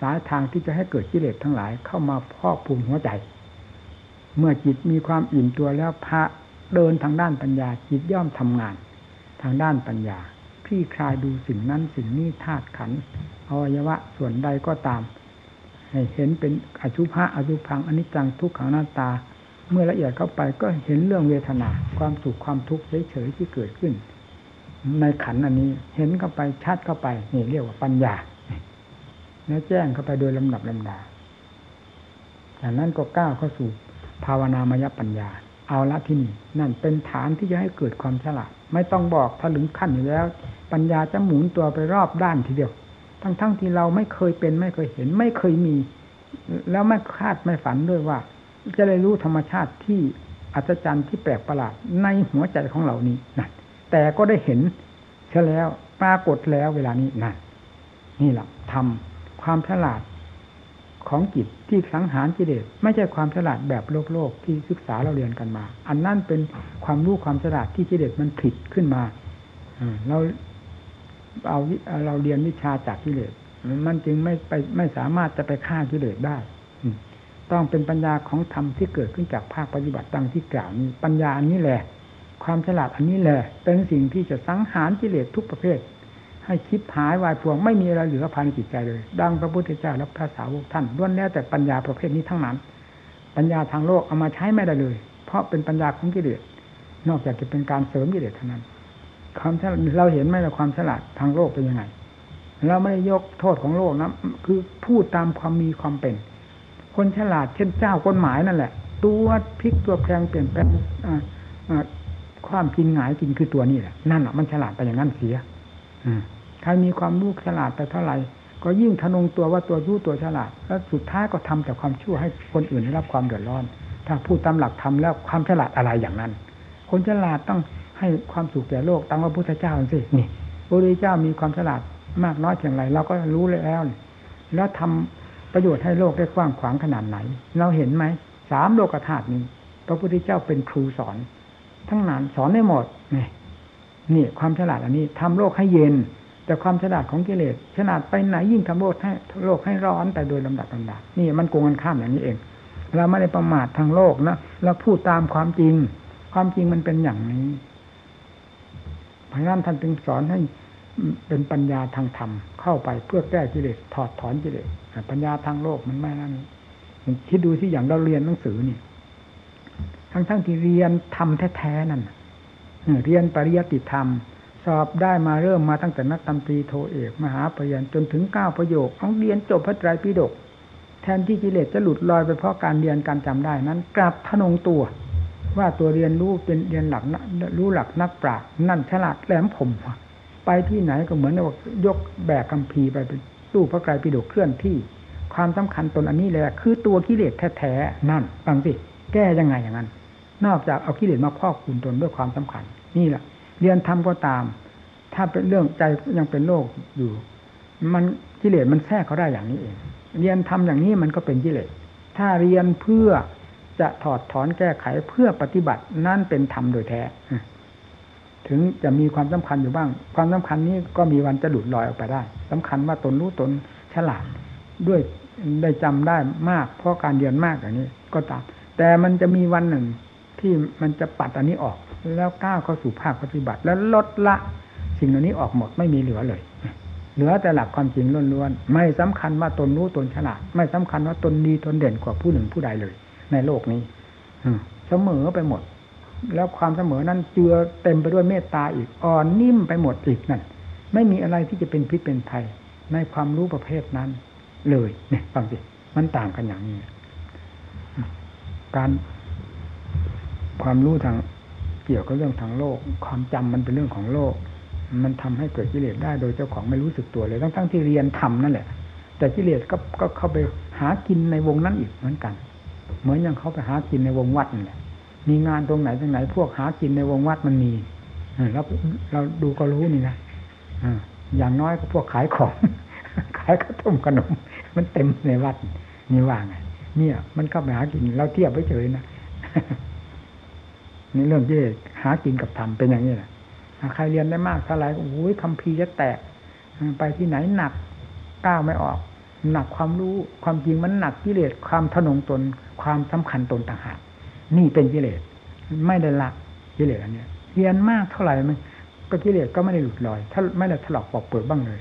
สายทางที่จะให้เกิดกิเลสทั้งหลายเข้ามาพอกภูมิหัวใจ เมื่อจิตมีความอิ่มตัวแล้วพระเดินทางด้านปัญญาจิตย่อมทำงาน ทางด้านปัญญาคลี่คลายดูสิ่งนั้นสิ่งนี้ธาตุขันอวัยวะส่วนใดก็ตาม ให้เห็นเป็นอชุภะอชุพังอนิจจังทุกขังหน้าตา เมื่อละเอียดเข้าไปก็เห็นเรื่องเวทนา ความสุขความทุกข์เฉยๆที่เกิดขึ้น ในขันอันนี้เห็นเข้าไปชัดเข้าไปนี่เรียกว่าปัญญาแล้วแจ้งเข้าไปโดยลำดับลำดาจากนั้นก็ก้าวเข้าสู่ภาวนามยปัญญา เอาละที่นี่นั่นเป็นฐานที่จะให้เกิดความฉลาด ไม่ต้องบอกถ้าถึงขั้นอยู่แล้ว ปัญญาจะหมุนตัวไปรอบด้านทีเดียว ทั้งๆทที่เราไม่เคยเป็น ไม่เคยเห็น ไม่เคยมี แล้วไม่คาดไม่ฝันด้วยว่า จะได้รู้ธรรมชาติที่อัศจรรย์ที่แปลกประหลาดในหัวใจของเรานี้นั่นแต่ก็ได้เห็นเช่แล้วปรากฏแล้วเวลานี้นั่นนี่แหละทำความฉลาดของจิตที่สังหารกิเลสไม่ใช่ความฉลาดแบบโลกโลกที่ศึกษาเราเรียนกันมา อันนั่นเป็นความรู้ความฉลาดที่กิเลสมันผิดขึ้นมาเรา เอาเราเรียนวิชาจากกิเลสมันจึงไม่ไปไม่สามารถจะไปฆ่ากิเลสได้ต้องเป็นปัญญาของธรรมที่เกิดขึ้นจากภาคปฏิบัติดังที่กล่าวนี้ ปัญญาอันนี้แหละ ความฉลาดอันนี้แหละ เป็นสิ่งที่จะสังหารกิเลสทุกประเภท ให้คิดหายวายพวงไม่มีอะไรเหลือภายในจิตใจเลย ดังพระพุทธเจ้าและพระสาวกท่านล้วนแล้วแต่ปัญญาประเภทนี้ทั้งนั้น ปัญญาทางโลกเอามาใช้ไม่ได้เลย เพราะเป็นปัญญาของกิเลสนอกจากจะเป็นการเสริมกิเลสเท่านั้น ความฉลาดเราเห็นไหมว่าความฉลาดทางโลกเป็นยังไง เราไม่ได้ยกโทษของโลกนะคือพูดตามความมีความเป็น คนฉลาดเช่นเจ้ากฎหมายนั่นแหละ ตัวพลิกตัวแปลงเปลี่ยนแปลงความกินหงายกินคือตัวนี่แหละนั่นอะมันฉลาดไปอย่างนั้นเสียอืมใครมีความรู้ฉลาดไปเท่าไหร่ก็ยิ่งทะนงตัวว่าตัวรู้ตัวฉลาด แล้วสุดท้ายก็ทำแต่ความชั่วให้คนอื่นได้รับความเดือดร้อน ถ้าพูดตามหลักธรรมแล้วความฉลาดอะไรอย่างนั้น คนฉลาดต้อง ให้ความสุขแก่โลกตามพระพุทธเจ้าสินี่พระพุทธเจ้ามีความฉลาดมากน้อยเพียงไรเราก็รู้แล้วแล้วทำประโยชน์ให้โลกได้กว้างขวางขนาดไหน เราเห็นไหมสามโลกธาตุนี้ พระพุทธเจ้าเป็นครูสอน ทั้งนั้นสอนได้หมดนี่นี่ความฉลาดอันนี้ทำโลกให้เย็น แต่ความฉลาดของกิเลสฉลาดไปไหนยิ่งทำโลกให้โลกให้ร้อนไปโดยลำดับลำดับนี่มันโกงกันข้ามอย่างนี้เอง เราไม่ได้ประมาททางโลกนะเราพูดตามความจริง ความจริงมันเป็นอย่างนี้ เพราะนั้นท่านจึงสอนให้เป็นปัญญาทางธรรมเข้าไปเพื่อแก้กิเลสถอดถอนกิเลสปัญญาทางโลกมันไม่นั่นคิดดูที่อย่างเราเรียนหนังสือนี่ทั้งทั้งที่เรียนทำแท้ๆนั่นเรียนปริยัติธรรม สอบได้มาเริ่มมาตั้งแต่นักตำตรีโทเอกมหาปริญญาจนถึงเก้าประโยคของเรียนจบพระไตรปิฎกแทนที่กิเลสจะหลุดลอยไปเพราะการเรียนการจำได้นั้น กลับทนงตัว ว่าตัวเรียนรู้เป็นเรียนหลักรู้หลักนักปราชญ์นั่นฉลาดแหลมผมไปที่ไหนก็เหมือนว่ายกแบกกัมพีไปเป็นตู้พระไตรปิฎกเคลื่อนที่ ความสำคัญตนอันนี้แหละคือตัวกิเลสแท้ๆนั่นฟังสิแก้ยังไงอย่างนั้น นอกจากเอากิเลสมาพอกคุณตนด้วยความสำคัญ นี่แหละเรียนทำก็ตาม ถ้าเป็นเรื่องใจยังเป็นโลกอยู่ มันกิเลสมันแทรกเขาได้อย่างนี้เอง เรียนทำอย่างนี้มันก็เป็นกิเลสถ้าเรียนเพื่อ จะถอดถอนแก้ไขเพื่อปฏิบัตินั่นเป็นธรรมโดยแท้ ถึงจะมีความสำคัญอยู่บ้าง ความสำคัญนี้ก็มีวันจะหลุดลอยออกไปได้สำคัญว่าตนรู้ตนฉลาดด้วยได้จำได้มาก เพราะการเรียนมากอย่างนี้ก็ตาม แต่มันจะมีวันหนึ่งที่มันจะปัดอันนี้ออก แล้วก้าวเข้าสู่ภาคปฏิบัติ แล้วลดละสิ่งเหล่านี้ออกหมดไม่มีเหลือเลยเหลือแต่หลักความจริงล้วนๆไม่สำคัญว่าตนรู้ตนฉลาด ไม่สำคัญว่าตนดีตนเด่นกว่าผู้หนึ่งผู้ใดเลย ในโลกนี้เสมอไปหมด แล้วความเสมอนั้นเจือเต็มไปด้วยเมตตาอีกอ่อนนิ่มไปหมดอีกนั่นไม่มีอะไรที่จะเป็นพิษเป็นภัยในความรู้ประเภทนั้น เลยเนี่ยฟังสิมันต่างกันอย่างนี้ การความรู้ทางเกี่ยวกับเรื่องทางโลก ความจำมันเป็นเรื่องของโลก มันทำให้เกิดกิเลสได้โดยเจ้าของไม่รู้สึกตัวเลยทั้งทั้งที่เรียนทำนั่นแหละ แต่กิเลสก็ก็เข้าไปหากินในวงนั้นอีกเหมือนกัน เหมือนอย่างเขาไปหากินในวงวัดนั่แหละมีงานตรงไหนตรงไหน พวกหากินในวงวัดมันมีแล้วเราดูก็รู้นี่นะอย่างน้อยก็พวกขายของ ขายข้าวต้มขนม มันเต็มในวัดนี่ว่าไงเนี่ย มันก็ไปหากินเราเทียบไปเฉยนะนี่เรื่องที่หากินกับทำเป็นอย่างนี้แหละใครเรียนได้มากเท่าไรโอ้ยคำพีจะแตก ไปที่ไหนหนักก้าวไม่ออก หนักความรู้ความจริงมันหนักกิเลสความทนงตน ความสำคัญตนต่างหากนี่เป็นกิเลสไม่ได้ละกิเลสอันนี้เรียนมากเท่าไหร่มันก็กิเลสก็ไม่ได้หลุดลอย ถ้าไม่ได้ถลอกปอกเปิดบ้างเลย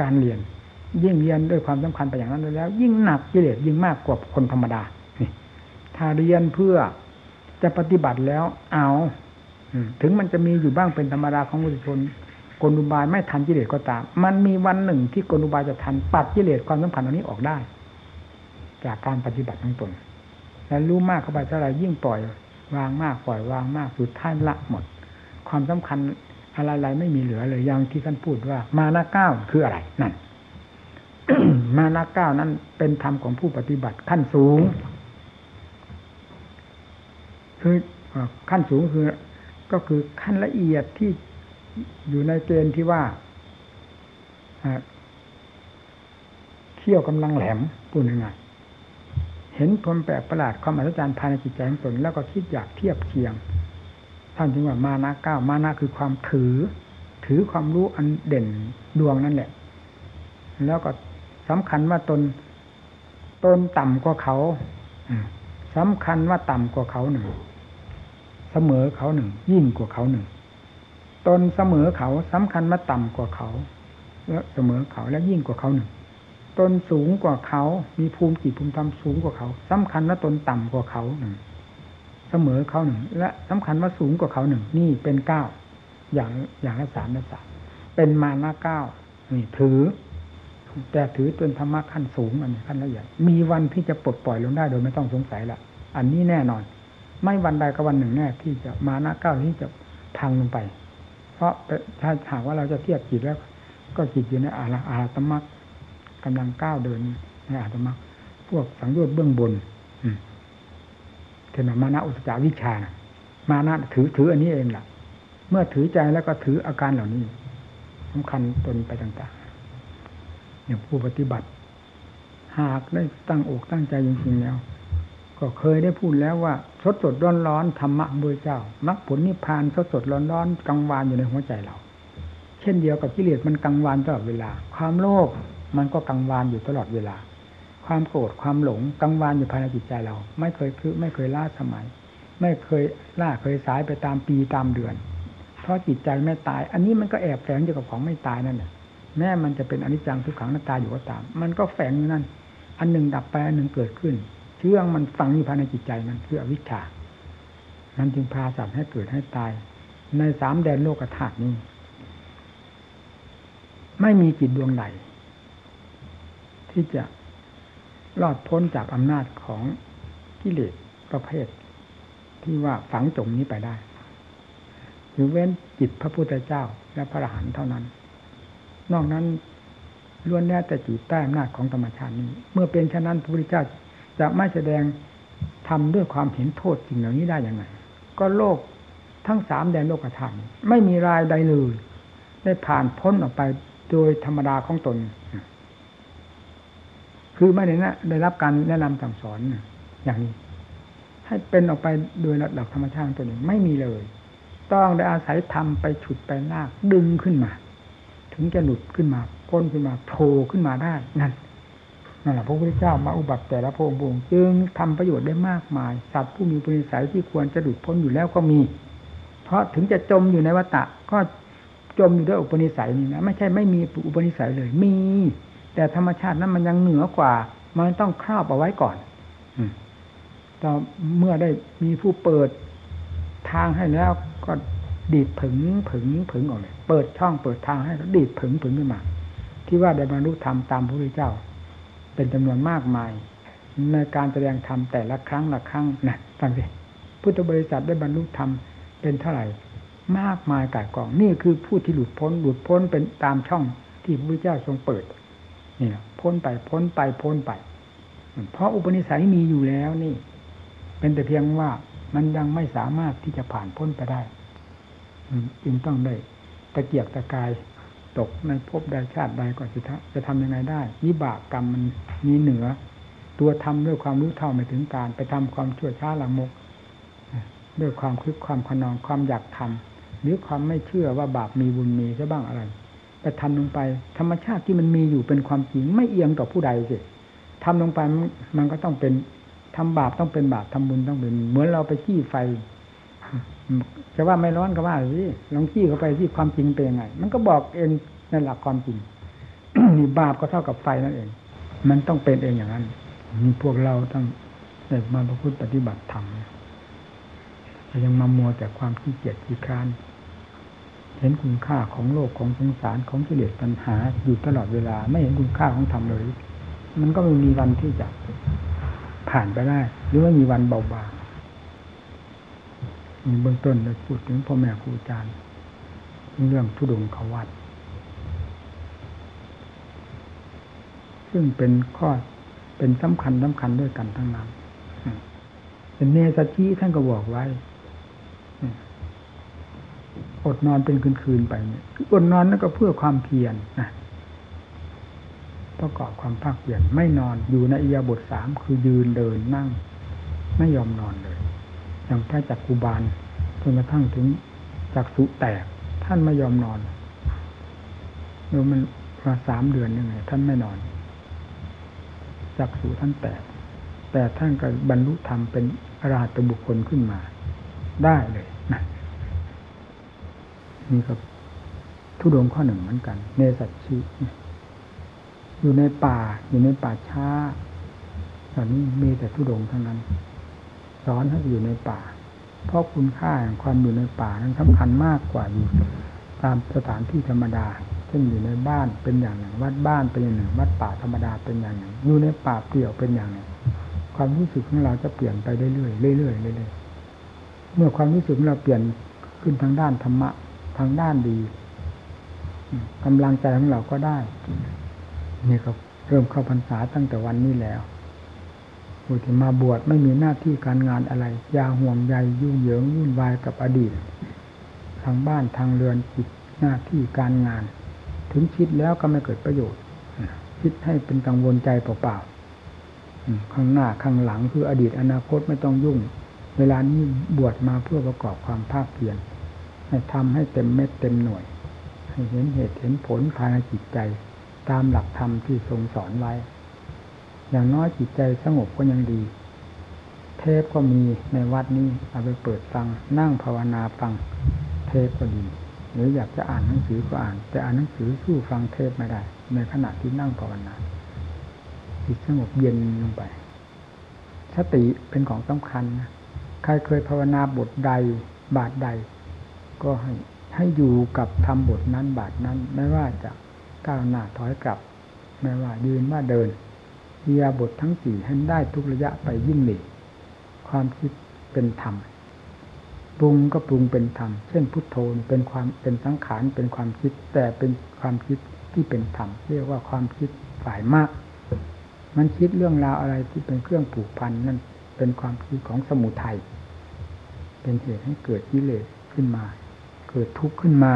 การเรียนยิ่งเรียนด้วยความสำคัญไปอย่างนั้นแล้ว ยิ่งหนักกิเลสยิ่งมากกว่าคนธรรมดาถ้าเรียนเพื่อจะปฏิบัติแล้วเอาถึงมันจะมีอยู่บ้างเป็นธรรมดาของบุคคล กลุบายไม่ทันกิเลสก็ตาม มันมีวันหนึ่งที่กลุบายจะทันปัดกิเลสความสำคัญอันนี้ออกได้ จากการปฏิบัติทั้งตนแล้วรู้มากเข้าไปเท่าไรยิ่งปล่อย วางมากปล่อยวางมากสุดท้ายละหมด ความสำคัญอะไรๆไม่มีเหลือเลยอย่างที่ท่านพูดว่า มานาเก้าคืออะไรนั่นมานาเก้านั้นเป็นธรรมของผู้ปฏิบัติขั้นสูง คือขั้นสูงคือ ก็คือขั้นละเอียดที่ อยู่ในเกณฑ์ที่ว่าเที่ยวกำลังแหลมพูดง่ายเห็นความแปลกประหลาดความอัศจรรย์ภายในจิตใจของตนแล้วก็คิดอยากเทียบเคียง ท่านจึงว่ามานะก้าวมานะคือความถือ ถือความรู้อันเด่นดวงนั่นแหละ แล้วก็สำคัญว่าตนตนต่ำกว่าเขาสำคัญว่าต่ำกว่าเขาหนึ่ง เสมอเขาหนึ่ง ยิ่งกว่าเขาหนึ่ง ตนเสมอเขาสำคัญว่าต่ำกว่าเขาแล้วเสมอเขาและยิ่งกว่าเขาหนึ่ง ตนสูงกว่าเขา มีภูมิจิตภูมิธรรมสูงกว่าเขาสำคัญว่าตนต่ำกว่าเขาหนึ่งเสมอเขาหนึ่ง และสำคัญว่าสูงกว่าเขาหนึ่ง นี่เป็นเก้าอย่างอย่างละสามละสามเป็นมานะเก้านี่ถือ แต่ถือเป็นธรรมะขั้นสูงอันนี้ขั้นละเอียดมีวันที่จะปลดปล่อยลงได้โดยไม่ต้องสงสัยละอันนี้แน่นอน ไม่วันใดก็วันหนึ่งแน่ที่จะมานะเก้าที่จะพังลงไป เพราะถ้าหากว่าเราจะเทียบจิตแล้ว ก็จิตอยู่ในอาราอาตมักกำลังก้าวเดินในอาตมักพวกสังโยชน์เบื้องบน อืเทนมานะอุตจาวิชานะมานะถือถืออันนี้เองล่ะเมื่อถือใจแล้วก็ถืออาการเหล่านี้สำคัญตนไปต่างๆอย่างผู้ปฏิบัติ หากได้ตั้งอกตั้งใจจริงๆแล้ว ก็เคยได้พูดแล้วว่าสดสดร้อนร้อนธรรมะบุญเจ้ามรรคผลนิพพานสดสดร้อนร้อนกังวานอยู่ในหัวใจเรา เช่นเดียวกับกิเลสมันกังวานตลอดเวลา ความโลภมันก็กังวานอยู่ตลอดเวลา ความโกรธความหลงกังวานอยู่ภายในจิตใจเรา ไม่เคยคือไม่เคยล่าสมัย ไม่เคยล่าเคยสายไปตามปีตามเดือน เพราะจิตใจไม่ตาย อันนี้มันก็แอบแฝงอยู่กับของไม่ตายนั่นแหละแม้มันจะเป็นอนิจจังทุกขังหน้าตาอยู่ก็ตาม มันก็แฝงอยู่นั่น อันหนึ่งดับไปอันหนึ่งเกิดขึ้น เชื่องมันฝังอยู่ภายในจิตใจมันคืออวิชชา นั้นจึงพาสัตว์ให้เกิดให้ตาย ในสามแดนโลกธาตุนี้ ไม่มีจิตดวงใดที่จะรอดพ้นจากอำนาจของกิเลสประเภท ที่ว่าฝังจมนี้ไปได้หรือเว้นจิตพระพุทธเจ้าและพระอรหันต์เท่านั้น นอกนั้นล้วนแล้วแต่จิตใต้อำนาจของธรรมชาตินี้ เมื่อเป็นเช่นนั้นพระพุทธเจ้า จะไม่แสดงทำด้วยความเห็นโทษสิ่งเหล่านี้ได้อย่างไรก็โลกทั้งสามแดนโลกธรรมไม่มีรายใดเลยได้ผ่านพ้นออกไปโดยธรรมดาของตน คือไม่ได้นะได้รับการแนะนำสั่งสอนอย่างนี้ ให้เป็นออกไปโดยระดับธรรมชาติตัวหนึ่งไม่มีเลย ต้องได้อาศัยทำไปฉุดไปลากดึงขึ้นมา ถึงจะหลุดขึ้นมาพ้นขึ้นมาโผล่ขึ้นมาได้นั่น นั่นแหละพระพุทธเจ้ามาอุบัติแต่ละพระองค์จึงทำประโยชน์ได้มากมาย สัตว์ผู้มีปุริสัยที่ควรจะหลุดพ้นอยู่แล้วก็มี เพราะถึงจะจมอยู่ในวัฏฏะก็จมอยู่ด้วยอุปนิสัยนี่นะไม่ใช่ไม่มีอุปนิสัยเลย มี แต่ธรรมชาตินั้นมันยังเหนือกว่า มันต้องครอบเอาไว้ก่อนอืมต่อเมื่อได้มีผู้เปิดทางให้แล้วก็ดีดผึงผึงผึงออกเลย เปิดช่องเปิดทางให้ก็ดีดผึงผึงขึ้นมา ที่ว่าได้บรรลุธรรมตามพระพุทธเจ้า เป็นจำนวนมากมาย ในการแสดงธรรมแต่ละครั้งละครั้งนะฟังสิพุทธบริษัทได้บรรลุธรรมเป็นเท่าไหร่ มากมายกายกองนี่คือผู้ที่หลุดพ้นหลุดพ้นเป็นตามช่องที่พระพุทธเจ้าทรงเปิดนี่พ้นไปพ้นไปพ้นไป เพราะอุปนิสัยมีอยู่แล้วนี่ เป็นแต่เพียงว่ามันยังไม่สามารถที่จะผ่านพ้นไปได้จึงต้องได้ตะเกียกตะกาย ตกในภพใดชาติใดก็จะจะทำยังไงได้วิบากกรรมมันมีเหนือ ตัวทำด้วยความรู้เท่าไม่ถึงการ ไปทำความชั่วช้าละมก ด้วยความคึกความขนองความอยากทำหรือความไม่เชื่อว่าบาปมีบุญมีใช่บ้างอะไรไปทำลงไปธรรมชาติที่มันมีอยู่เป็นความจริงไม่เอียงต่อผู้ใดสิทำลงไปมันก็ต้องเป็นทำบาปต้องเป็นบาปทำบุญต้องเป็นเหมือนเราไปขี้ไฟ จะว่าไม่ร้อนก็ว่าสิลองขี้เข้าไปที่ความจริงเป็นยังไง มันก็บอกเองในหลักความจริงนี่บาปก็เท่ากับไฟนั่นเอง มันต้องเป็นเองอย่างนั้นมีพวกเราต้องได้มาประพฤติปฏิบัติธรรมยังมามัวแต่ความขี้เกียจขี้คร้านเห็นคุณค่าของโลกของสงสารของกิเลสปัญหา อยู่ตลอดเวลา ไม่เห็นคุณค่าของธรรมเลย มันก็ไม่มีวันที่จะผ่านไปได้ หรือว่ามีวันเบาบาง เบื้องต้นเราพูดถึงพ่อแม่ครูอาจารย์เรื่องทุดงขวัดซึ่งเป็นข้อเป็นสำคัญสำคัญด้วยกันทั้งนั้นเป็นเนสชีท่านก็บอกไว้อดนอนเป็นคืนๆไปเนี่ยอดนอนนั่นก็เพื่อความเพียรนะประกอบความภาคเพียรไม่นอนอยู่ในอียาบทสามคือยืนเดินนั่ง ไม่ยอมนอนเลย อย่างพระจักกุบาลจนกระทั่งถึงจักสุแตก ท่านไม่ยอมนอนโดยมันมาสามเดือนยังไงท่านไม่นอนจักสุท่านแตก แต่ท่านก็บรรลุธรรมเป็นอรหัตบุคคลขึ้นมา ได้เลยนะนี่ก็ทุดงข้อหนึ่งเหมือนกัน เนสัตชิอยู่ในป่า อยู่ในป่าช้าตอนนี้มีแต่ทุดงทั้งนั้น อนให้อยู่ในป่า เพราะคุณค่าของความอยู่ในป่านั้นสำคัญมากกว่าอยู่ตามสถานที่ธรรมดาเช่นอยู่ในบ้านเป็นอย่างหนึ่ง วัดบ้านเป็นอย่างหนึ่ง วัดป่าธรรมดาเป็นอย่างหนึ่งอยู่ในป่าเปลี่ยวเป็นอย่างหนึ่ง ความรู้สึกของเราจะเปลี่ยนไปเรื่อยๆเรื่อยๆเรื่อยๆเมื่อความรู้สึกของเราเปลี่ยนขึ้นทางด้านธรรมะทางด้านดีกำลังใจของเราก็ได้นี่ก็เริ่มเข้าพรรษาตั้งแต่วันนี้แล้ว ผู้ที่มาบวชไม่มีหน้าที่การงานอะไรยาห่วงใยยุ่งเหยิงวุ่นวายกับอดีต ทางบ้านทางเรือนจิตหน้าที่การงาน ถึงคิดแล้วก็ไม่เกิดประโยชน์ คิดให้เป็นกังวลใจเปล่าๆข้างหน้าข้างหลังคืออดีตอนาคตไม่ต้องยุ่ง เวลานี้บวชมาเพื่อประกอบความภาคเพียรให้ทำให้เต็มเม็ดเต็มหน่วย ให้เห็นเหตุเห็นผลภายในจิตใจ ตามหลักธรรมที่ทรงสอนไว้ อย่างน้อยจิตใจสงบก็ยังดี เทพก็มีในวัดนี้เอาไปเปิดฟังนั่งภาวนาฟังเทพก็ดี หรืออยากจะอ่านหนังสือก็อ่าน แต่อ่านหนังสือสู้ฟังเทพไม่ได้ ในขณะที่นั่งภาวนาจิตสงบเย็นลงไป สติเป็นของสำคัญนะใครเคยภาวนาบทใดบาทใด ก็ให้ให้อยู่กับทำบทนั้นบาทนั้น ไม่ว่าจะก้าวหน้าถอยกลับ ไม่ว่ายืนว่าเดิน เรียบททั้งสี่ให้ได้ทุกระยะไปยิ่งหลีความคิดเป็นธรรมปรุงก็ปรุงเป็นธรรม เช่นพุทโธเป็นความเป็นสังขารเป็นความคิด แต่เป็นความคิดที่เป็นธรรมเรียกว่าความคิดฝ่ายมาก มันคิดเรื่องราวอะไรที่เป็นเครื่องผูกพันนั่นเป็นความคิดของสมุทัยเป็นเหตุให้เกิดกิเลสขึ้นมา เกิดทุกข์ขึ้นมา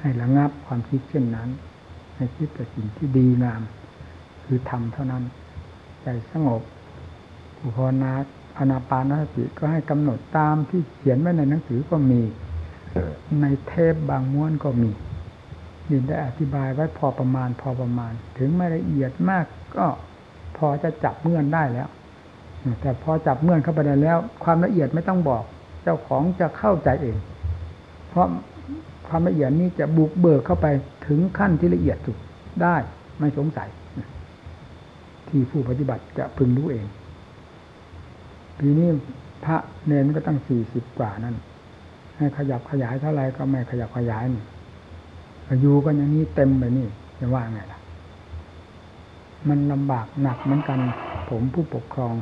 ให้ระงับความคิดเช่นนั้น ให้คิดแต่สิ่งที่ดีงาม คือธรรมเท่านั้น ใจสงบอุปนาอนาปานสติก็ให้กำหนดตามที่เขียนไว้ในหนังสือก็มี ในเทปบางม้วนก็มียินได้อธิบายไว้พอประมาณพอประมาณ ถึงไม่ละเอียดมากก็พอจะจับเงื่อนได้แล้ว แต่พอจับเงื่อนเข้าไปได้แล้ว ความละเอียดไม่ต้องบอก เจ้าของจะเข้าใจเอง เพราะ ความละเอียดนี้จะบุกเบิกเข้าไปถึงขั้นที่ละเอียดสุดได้ไม่สงสัย ที่ผู้ปฏิบัติจะพึงรู้เองปีนี้พระเนนก็ตั้งสี่สิบกว่านั่นให้ขยับขยายเท่าไรก็ไม่ขยับขยายนี่อยู่กันอย่างนี้เต็มไปนี่จะว่าไงล่ะ มันลำบากหนักเหมือนกัน ผมผู้ปกครอง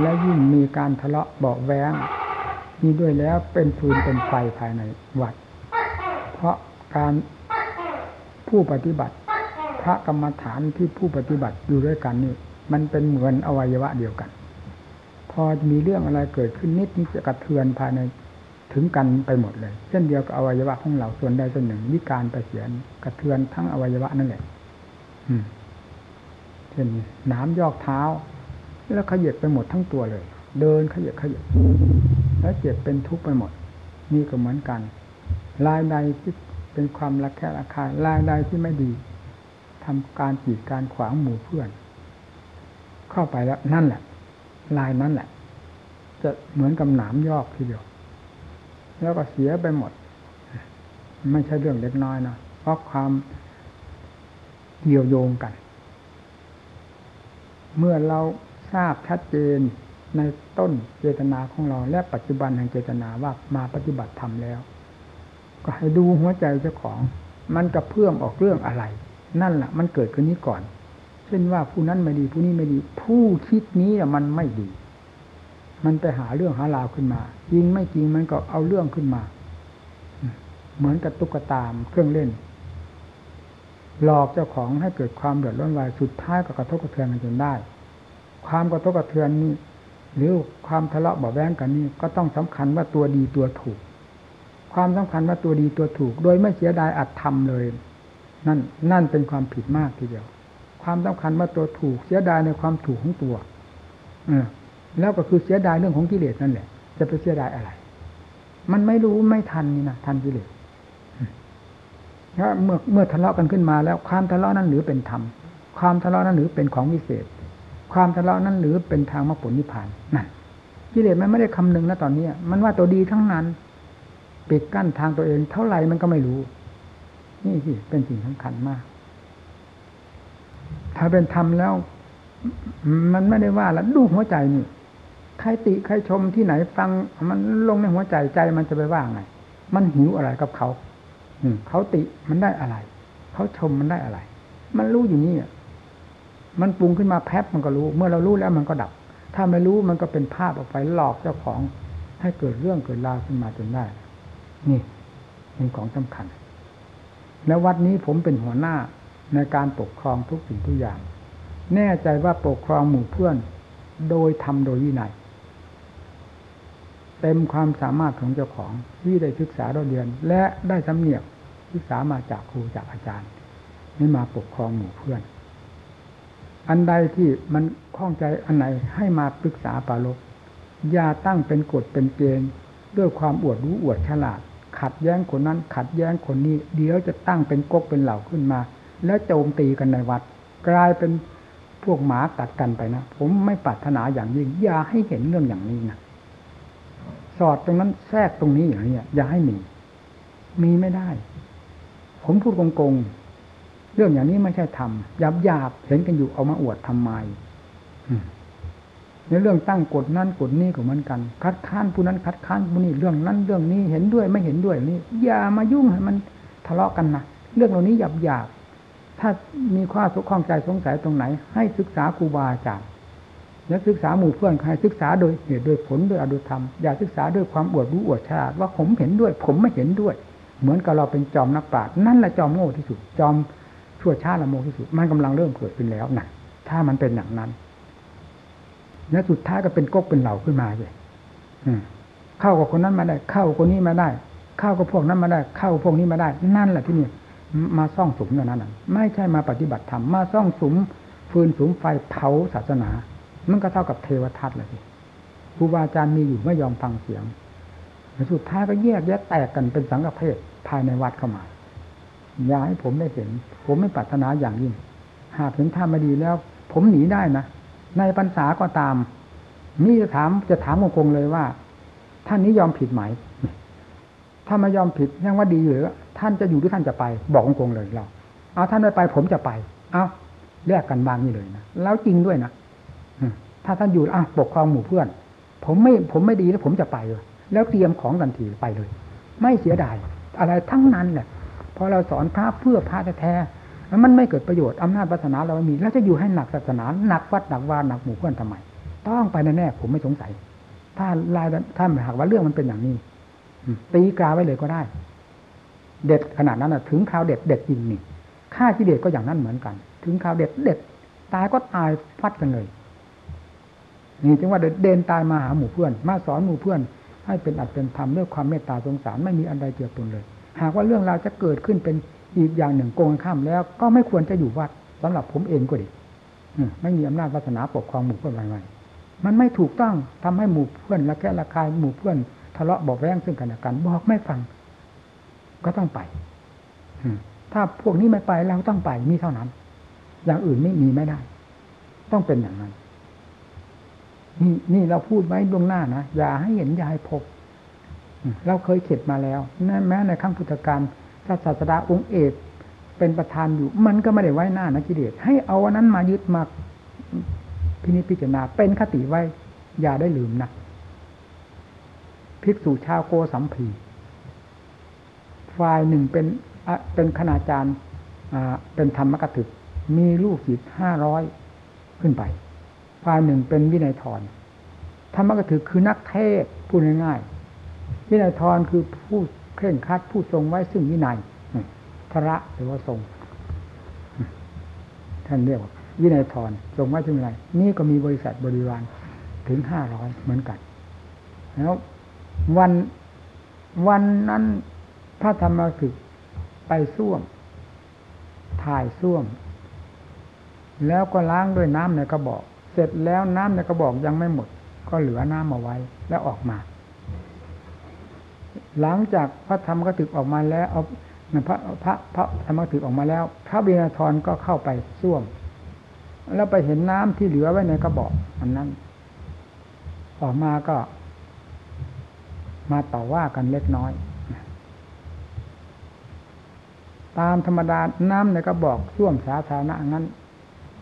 และยิ่งมีการทะเลาะเบาแวงนี่ด้วยแล้วเป็นฟืนเป็นไฟภายในวัด เพราะการผู้ปฏิบัติ พระกรรมฐานที่ผู้ปฏิบัติอยู่ด้วยกันนี่มันเป็นเหมือนอวัยวะเดียวกัน พอมีเรื่องอะไรเกิดขึ้นนิดนี้จะกระเทือนภายในถึงกันไปหมดเลย เช่นเดียวกับอวัยวะของเราส่วนใดส่วนหนึ่งวิการไปเสียนกระเทือนทั้งอวัยวะนั่นแหละเช่นน้ำยอกเท้า แล้วขยับไปหมดทั้งตัวเลย เดินขยับขยับแล้วเจ็บเป็นทุกข์ไปหมด นี่ก็เหมือนกัน ลายใดที่เป็นความรักแค่ราคาลายใดที่ไม่ดีทำการจีดการขวางหมู่เพื่อน เข้าไปแล้วนั่นแหละ ลายนั้นแหละ จะเหมือนกับหนามยอกทีเดียว แล้วก็เสียไปหมด ไม่ใช่เรื่องเล็กน้อยนะเพราะความเกี่ยวโยงกัน เมื่อเราทราบชัดเจนในต้นเจตนาของเราและปัจจุบันแห่งเจตนาว่ามาปฏิบัติธรรมแล้ว ก็ให้ดูหัวใจเจ้าของ มันกระเพื่อมออกเรื่องอะไร นั่นแหละมันเกิดขึ้นนี้ก่อน เช่นว่าผู้นั้นไม่ดีผู้นี้ไม่ดี ผู้คิดนี้มันไม่ดี มันไปหาเรื่องหาราวขึ้นมาจริงไม่จริงมันก็เอาเรื่องขึ้นมา เหมือนกับตุ๊กตามเครื่องเล่น หลอกเจ้าของให้เกิดความเดือดร้อนวายสุดท้ายก็กระทบกระเทือนกันจนได้ ความกระทบกระเทือนนี้หรือความทะเลาะเบาแวงกันนี่ก็ต้องสำคัญว่าตัวดีตัวถูก ความสำคัญว่าตัวดีตัวถูก โดยไม่เสียดายอัดทำเลย นั่นนั่นเป็นความผิดมากทีเดียว ความสำคัญว่าตัวถูกเสียดายในความถูกของตัวอแล้วก็คือเสียดายเรื่องของกิเลสนั่นแหละ จะไปเสียดายอะไร มันไม่รู้ไม่ทันนี่นะทันกิเลสถ้าเมื่อเมื่อทะเลาะกันขึ้นมาแล้ว ความทะเลาะนั้นหรือเป็นธรรม ความทะเลาะนั้นหรือเป็นของวิเศษ ความทะเลาะนั้นหรือเป็นทางมรรคผลนิพพานนั่นกิเลสมันไม่ได้คำนึงนะตอนนี้ มันว่าตัวดีทั้งนั้น ปิดกั้นทางตัวเอง เท่าไหร่มันก็ไม่รู้ นี่สิเป็นสิ่งสำคัญมาก ถ้าเป็นธรรมแล้ว มันไม่ได้ว่าล้วดูหัวใจนี่ใครติใครชมที่ไหนฟัง มันลงในหัวใจใจมันจะไปว่าไง มันหิวอะไรกับเขาเขาติมันได้อะไร เขาชมมันได้อะไร มันรู้อยู่นี่มันปรุงขึ้นมาแพบมันก็รู้ เมื่อเรารู้แล้วมันก็ดับ ถ้าไม่รู้มันก็เป็นภาพออกไปหลอกเจ้าของ ให้เกิดเรื่องเกิดราวขึ้นมาจนได้ นี่ เป็นของสำคัญ แล้ววัดนี้ผมเป็นหัวหน้าในการปกครองทุกสิ่งทุกอย่าง แน่ใจว่าปกครองหมู่เพื่อน โดยทำโดยวินัยเต็มความสามารถของเจ้าของที่ได้ศึกษาเราเรียน และได้สำเนียกศึกษามาจากครูจากอาจารย์นี่มาปกครองหมู่เพื่อน อันใดที่มันข้องใจอันไหนให้มาปรึกษาปาลบอย่าตั้งเป็นกฎเป็นเกณฑ์ด้วยความอวดรู้อวดฉลาด ขัดแย้งคนนั้น ขัดแย้งคนนี้ เดี๋ยวจะตั้งเป็นก๊กเป็นเหล่าขึ้นมา แล้วโจมตีกันในวัด กลายเป็นพวกหมากัดกันไปนะ ผมไม่ปรารถนาอย่างยิ่งอย่าให้เห็นเรื่องอย่างนี้นะสอดตรงนั้นแทรกตรงนี้อย่างนี้อย่าให้มี มีไม่ได้ ผมพูดโกงๆเรื่องอย่างนี้ไม่ใช่ทำหยาบหยาบเห็นกันอยู่เอามาอวดทำไม ในเรื่องตั้งกฎนั้นกฎนี้ก็เหมือนกัน คัดค้านผู้นั้นคัดค้านผู้นี้เรื่องนั้นเรื่องนี้เห็นด้วยไม่เห็นด้วยนี่อย่ามายุ่งให้มันทะเลาะกันนะเรื่องเหล่านี้หยาบหยาบถ้ามีข้อสุขข้องใจสงสัยตรงไหน ให้ศึกษาครูบาอาจารย์และศึกษาหมู่เพื่อนใครศึกษาโดยเหตุโดยผลโดยอดุธรรมอย่าศึกษาด้วยความอวดรู้อวดฉลาดว่าผมเห็นด้วย ผมไม่เห็นด้วย เหมือนกับเราเป็นจอมนักปราชญ์นั่นแหละจอมโง่ที่สุด จอมชั่วช้าละโมที่สุด มันกำลังเริ่มเกิดขึ้นแล้วนะถ้ามันเป็นอย่างนั้น และสุดท้ายก็เป็นก๊กเป็นเหล่าขึ้นมาเลยเข้ากับคนนั้นมาได้ เข้าคนนี้มาได้ เข้ากับพวกนั้นมาได้ เข้าพวกนี้มาได้ นั่นแหละที่นี่มาซ่องสุมอย่านั้นไม่ใช่มาปฏิบัติธรรมมาซ่องสุมฟืนสุมไฟเผาศาสนา มันก็เท่ากับเทวทัตเลยครูบาอาจารย์มีอยู่ไม่ยอมฟังเสียงสุดท้ายก็แยกแยะแตกกันเป็นสังฆเพศภายในวัดเข้ามาอย่าให้ผมได้เห็น ผมไม่ปรารถนาอย่างยิ่ง หากเห็นท่าไม่ดีแล้ว ผมหนีได้นะ ในพรรษาก็ตาม นี่จะถามจะถามงงๆเลยว่า ท่านนี้ยอมผิดไหม ถ้าไม่ยอมผิดยังว่าดีอยู่หรือท่านจะอยู่หรือท่านจะไป บอกงงๆเลยเราเอาท่านไม่ไป ผมจะไปเอาแลกกันบางนี่เลยนะแล้วจริงด้วยนะถ้าท่านอยู่อะปกครองหมู่เพื่อน ผมไม่ผมไม่ดีแล้วผมจะไปเลยแล้วเตรียมของทันทีไปเลย ไม่เสียดายอะไรทั้งนั้นแหละพอเราสอนพระเพื่อพระแท้ แล้วมันไม่เกิดประโยชน์อำนาจศาสนาเราไม่มี แล้วจะอยู่ให้หนักศาสนาหนักวัดหนักวาหนักหมู่เพื่อนทำไม ต้องไปแน่ๆผมไม่สงสัย ถ้าลายถ้าหากว่าเรื่องมันเป็นอย่างนี้ตีกาไว้เลยก็ได้ เด็ดขนาดนั้นนะถึงคราวเด็ดเด็ดจริงนี่ฆ่าที่เด็ดก็อย่างนั้นเหมือนกัน ถึงคราวเด็ดเด็ดตายก็ตายฟัดกันเลย นี่จึงว่าเดินตายมาหาหมู่เพื่อน มาสอนหมู่เพื่อน ให้เป็นอัตเป็นธรรมด้วยความเมตตาสงสารไม่มีอะไรเกี่ยวปนเลย หากว่าเรื่องราวจะเกิดขึ้นเป็น อีกอย่างหนึ่งโกงข้ามแล้ว ก็ไม่ควรจะอยู่วัดสำหรับผมเองก็ดีไม่มีอำนาจวาสนาปกครองหมู่เพื่อนอะไรมันไม่ถูกต้องทำให้หมู่เพื่อนละแคะละคายหมู่เพื่อนทะเลาะบอกแย้งซึ่งกันและกันบอกไม่ฟัง ก็ต้องไปถ้าพวกนี้ไม่ไปเราต้องไปมีเท่านั้น อย่างอื่นไม่มีไม่ได้ ต้องเป็นอย่างนั้นนี่นี่เราพูดไว้ดวงหน้านะอย่าให้เห็นอย่าให้พบ เราเคยเข็ดมาแล้วแม้ในขั้งพุทธการ ถ้าศาสดาองค์เอกเป็นประธานอยู่ มันก็ไม่ได้ไว้หน้านะกิเลสให้เอาวันนั้นมายึดมาพินิจพิจารณาเป็นคติไว้ อย่าได้ลืมนะภิกษุชาวโกสัมพีฝ่ายหนึ่งเป็นเป็นคณาจารย์เป็นธรรมกถึก มีลูกศิษย์ห้าร้อยขึ้นไป ฝ่ายหนึ่งเป็นวินัยทรธรรมกถึกคือนักเทศพูดง่ายๆวินัยทรคือผู้ เคร่งคัดผู้ทรงไว้ซึ่งวินัยพระหรือว่าทรง ท่านเรียกว่าวินัยทรทรงไว้ซึ่งวินัยนี่ก็มีบริษัทบริวารถึงห้าร้อยเหมือนกัน แล้ววันวันนั้นพระธรรมสึกไปส้วม ถ่ายส้วม แล้วก็ล้างด้วยน้ำในกระบอก เสร็จแล้วน้ำในกระบอกยังไม่หมด ก็เหลือน้ำมาไว้แล้วออกมา หลังจากพระธรรมก็ถึกออกมาแล้วเอาพระพระพระธรรมกถึกออกมาแล้ว พระเบิณฑธรก็เข้าไปส้วม แล้วไปเห็นน้ำที่เหลือไว้ในกระบอกอันนั้น ออกมาก็ มาต่อว่ากันเล็กน้อย ตามธรรมดาน้ำในกระบอกส้วมสาธารณะนั้น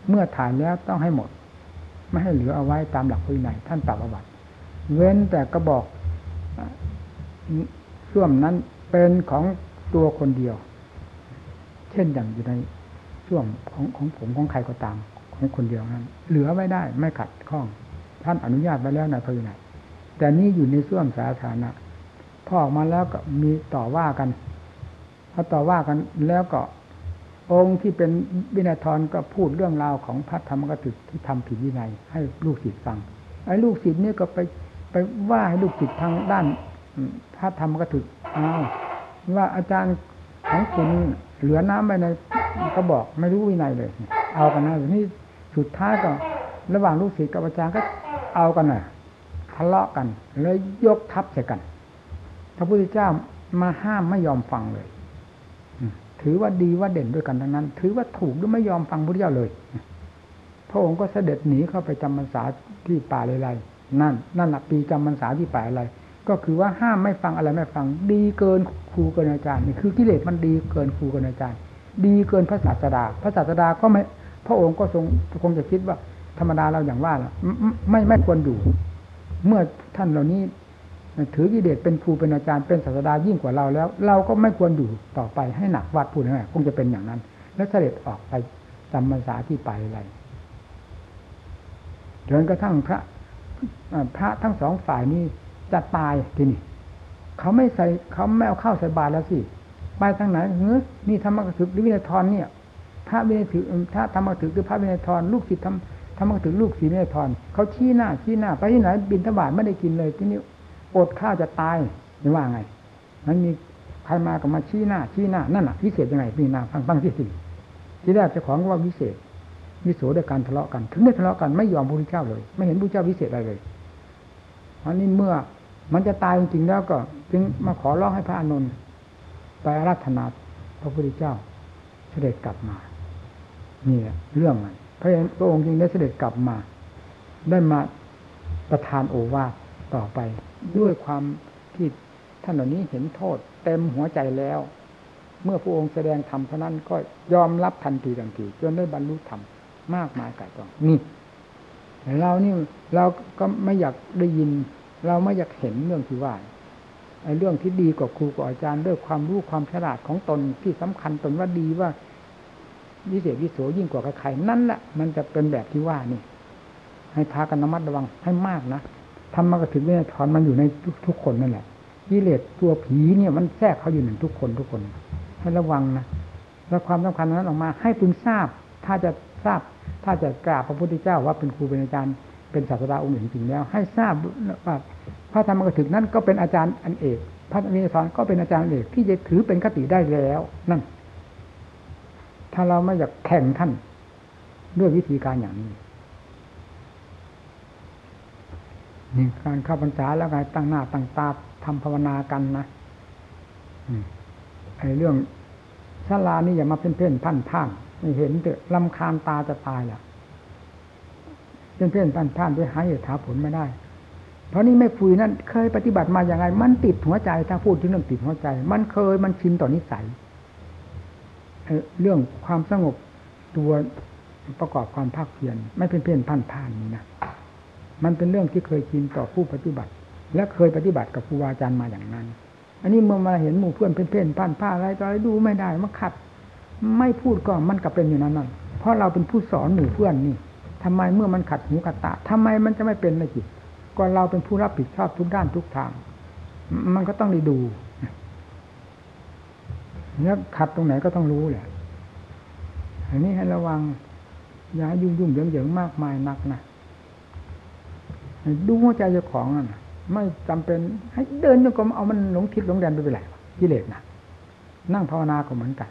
เมื่อถ่ายแล้วต้องให้หมด ไม่ให้เหลือเอาไว้ตามหลักวินัยท่านปรับอบัติเว้นแต่กระบอก ส้วมนั้นเป็นของตัวคนเดียว เช่นอย่างอยู่ในส้วมของของผมของใครก็ตาม ของคนเดียวนั้น เหลือไว้ได้ไม่ขัดข้อง ท่านอนุญาตไว้แล้วในพระวินัยแต่นี่อยู่ในส่วมสาธารณะพอออกมาแล้วก็มีต่อว่ากันพอต่อว่ากันแล้วก็องค์ที่เป็นวินัยทรก็พูดเรื่องราวของพระธรรมกถึกที่ทำผิดวินัยให้ลูกศิษย์ฟังไอ้ลูกศิษย์นี่ก็ไปไปว่าให้ลูกศิษย์ทางด้าน พระธรรมกถึกอ้าวว่าอาจารย์ของคุณเหลือน้ำไปในก็บอกไม่รู้วินัยเลย เอากันนะนี่สุดท้ายก็ระหว่างลูกศิษย์กับอาจารย์ก็เอากันน่ะทะเลาะกันเลยยกทัพใส่กัน พระพุทธเจ้ามาห้ามไม่ยอมฟังเลย ถือว่าดีว่าเด่นด้วยกันทั้งนั้น ถือว่าถูกหรือไม่ยอมฟังพระพุทธเจ้าเลย พระองค์ก็เสด็จหนีเข้าไปจำพรรษาที่ป่าเลยๆนั่น นั่นแหละปีจำพรรษาที่ป่าอะไร ก็คือว่าห้ามไม่ฟังอะไรไม่ฟัง ดีเกินครูเกินอาจารย์นี่คือกิเลสมันดีเกินครูเกินอาจารย์ ดีเกินพระศาสดา พระศาสดาก็ไม่พระองค์ก็ทรงคงจะคิดว่า ธรรมดาเราอย่างว่าละไม่ไม่ควรอยู่ เมื่อท่านเหล่านี้ ถือกิเลสเป็นครูเป็นอาจารย์เป็นศาสดายิ่งกว่าเราแล้ว เราก็ไม่ควรอยู่ต่อไปให้หนักวัดพูดง่ายคงจะเป็นอย่างนั้น แล้วเสด็จออกไปจำพรรษาที่ไปอะไรจนกระทั่งพระพระทั้งสองฝ่ายนี้ จะตายทีนี้เขาไม่ใส่เขาไม่เอาเข้าใส่บาตรแล้วสิไปทางไหนเฮ้ยนี่ธรรมกถึกหรือวินัยทรเนี่ยพระวินัยถือพระธรรมกถึกหรือพระวินัยทรลูกศิษย์ทำธรรมกถึกลูกศิษย์วินัยทรเขาชี้หน้าชี้หน้า ไปที่ไหนบินทบาทไม่ได้กินเลยที่นี้อดข้าวจะตายจะว่าไงมันมีใครมาก็มาชี้หน้า ชี้หน้านั่นแหะวิเศษยังไงพี่นาฟังฟังสิสิที่แรกเจ้าของว่าวิเศษวิโสด้วยการทะเลาะกัน ถึงได้ทะเลาะกันไม่ยอมพระพุทธเจ้าเลย ไม่เห็นพระเจ้าวิเศษอะไรเลยอันนี้เมื่อ มันจะตายจริงๆแล้วก็ จึงมาขอร้องให้พระอานนไปอาราธนาพระพุทธเจ้า เสด็จกลับมานี่แหละเรื่องมันพระพระองค์จึงได้เสด็จกลับมา ได้มาประทานโอวาทต่อไป ด้วยความที่ท่านเหล่านี้เห็นโทษ เต็มหัวใจแล้ว เมื่อพระองค์แสดงธรรมเท่านั้นก็ยอมรับทันทีทันทีจนได้บรรลุธรรมมากมายกายกองนี่เรานี่เราก็ไม่อยากได้ยิน เราไม่อยากเห็นเรื่องที่ว่าไอ้เรื่องที่ดีกว่าครูกว่าอาจารย์ด้วยความรู้ความฉลาดของตนที่สำคัญตนว่าดีว่าวิเศษวิโสยิ่งกว่าใครนั่นแหละมันจะเป็นแบบที่ว่านี่ให้พากันระมัดระวังให้มากนะทำมากระถึงเนี่ยถอนมันอยู่ในทุกคนนั่นแหละกิเลสตัวผีเนี่ยมันแทรกเขาอยู่หนึ่งทุกคนทุกคน ให้ระวังนะแล้วความสำคัญนั้นออกมา ให้พึงทราบ ถ้าจะทราบ ถ้าจะกราบพระพุทธเจ้าว่าเป็นครูเป็นอาจารย์ เป็นศาสดาองค์หนึ่งจริงแล้ว ให้ทราบว่าพระธรรมกถึกนั้นก็เป็นอาจารย์อันเอก พระวิญญาณก็เป็นอาจารย์เอกที่จะถือเป็นคติได้แล้วนั่น ถ้าเราไม่อยากแข่งท่านด้วยวิธีการอย่างนี้นี่การเข้าพรรษาแล้วไงตั้งหน้าตั้งตาทำภาวนากันนะไอ้เรื่องชาลานี่อย่ามาเพ่นเพ่นพันพ่านไม่เห็นเถอะลำคาญตาจะตายแหละ เพ่นเพ่นพันพ่านด้วยหาเหตุหาผลไม่ได้ เพราะนี่ไม่คุยนั่นเคยปฏิบัติมาอย่างไงมันติดหัวใจถ้าพูดถึงเรื่องติดหัวใจ มันเคยมันชินต่อนนิสัยเรื่องความสงบตัวประกอบความภาคเพียรไม่เพ่นเพ่นพันพ่านนี่นะมันเป็นเรื่องที่เคยชินต่อผู้ปฏิบัติ และเคยปฏิบัติกับครูบาอาจารย์มาอย่างนั้น อันนี้เมื่อมาเห็นหมู่เพื่อนเพ่นๆผ่านผ้าอะไรต่ออะไรดูไม่ได้มันขัด ไม่พูดก็มันก็เป็นอยู่นั้นนั่นเพราะเราเป็นผู้สอนหมู่เพื่อนนี่ ทำไมเมื่อมันขัดหูขัดตาทำไมมันจะไม่เป็นเลยจิตก่อนเราเป็นผู้รับผิดชอบทุกด้านทุกทาง มันก็ต้องได้ดูเนี่ยขัดตรงไหนก็ต้องรู้แหละอันนี้ให้ระวังอย่ายุ่งยุ่งเหยิงเหยิงมากมายนักนะดูหัวใจเจ้าของนั่นไม่จำเป็น ให้เดินจงกรมเอามันหลงทิศหลงแดนไปไปไหนกิเลสนะนั่งภาวนาก็เหมือนกัน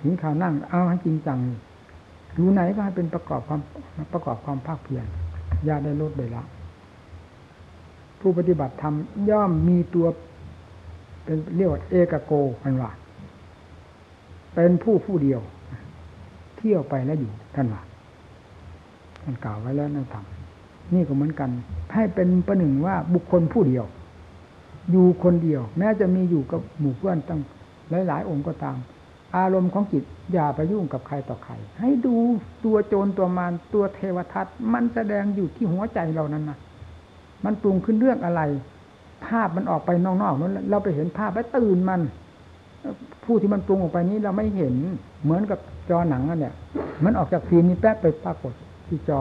ถึงข่าวนั่งเอาให้จริงจัง อยู่ไหนก็ให้เป็นประกอบความประกอบความภาคเพียรยาได้ลดได้ละ ผู้ปฏิบัติธรรมย่อมมีตัว เป็นเรียกว่าเอกโกมันว่าเป็นผู้ผู้เดียว เที่ยวไปแล้วอยู่ท่านว่าท่านกล่าวไว้แล้วนั่นทำนี่ก็เหมือนกัน ให้เป็นประหนึ่งว่าบุคคลผู้เดียว อยู่คนเดียว แม้จะมีอยู่กับหมู่เพื่อนตั้งหลาย ๆ องค์ก็ตาม อารมณ์ของจิตอย่าไปยุ่งกับใครต่อใคร ให้ดูตัวโจรตัวมารตัวเทวทัตมันแสดงอยู่ที่หัวใจเรานั้นนะมันปรุงขึ้นเรื่องอะไร ภาพมันออกไปนอกๆนั้นเราไปเห็นภาพแล้วตื่นมัน ผู้ที่มันปรุงออกไปนี้เราไม่เห็นเหมือนกับจอหนังนั่นเนี่ย มันออกจากฟิล์มนี้แป๊บไปปรากฏที่จอ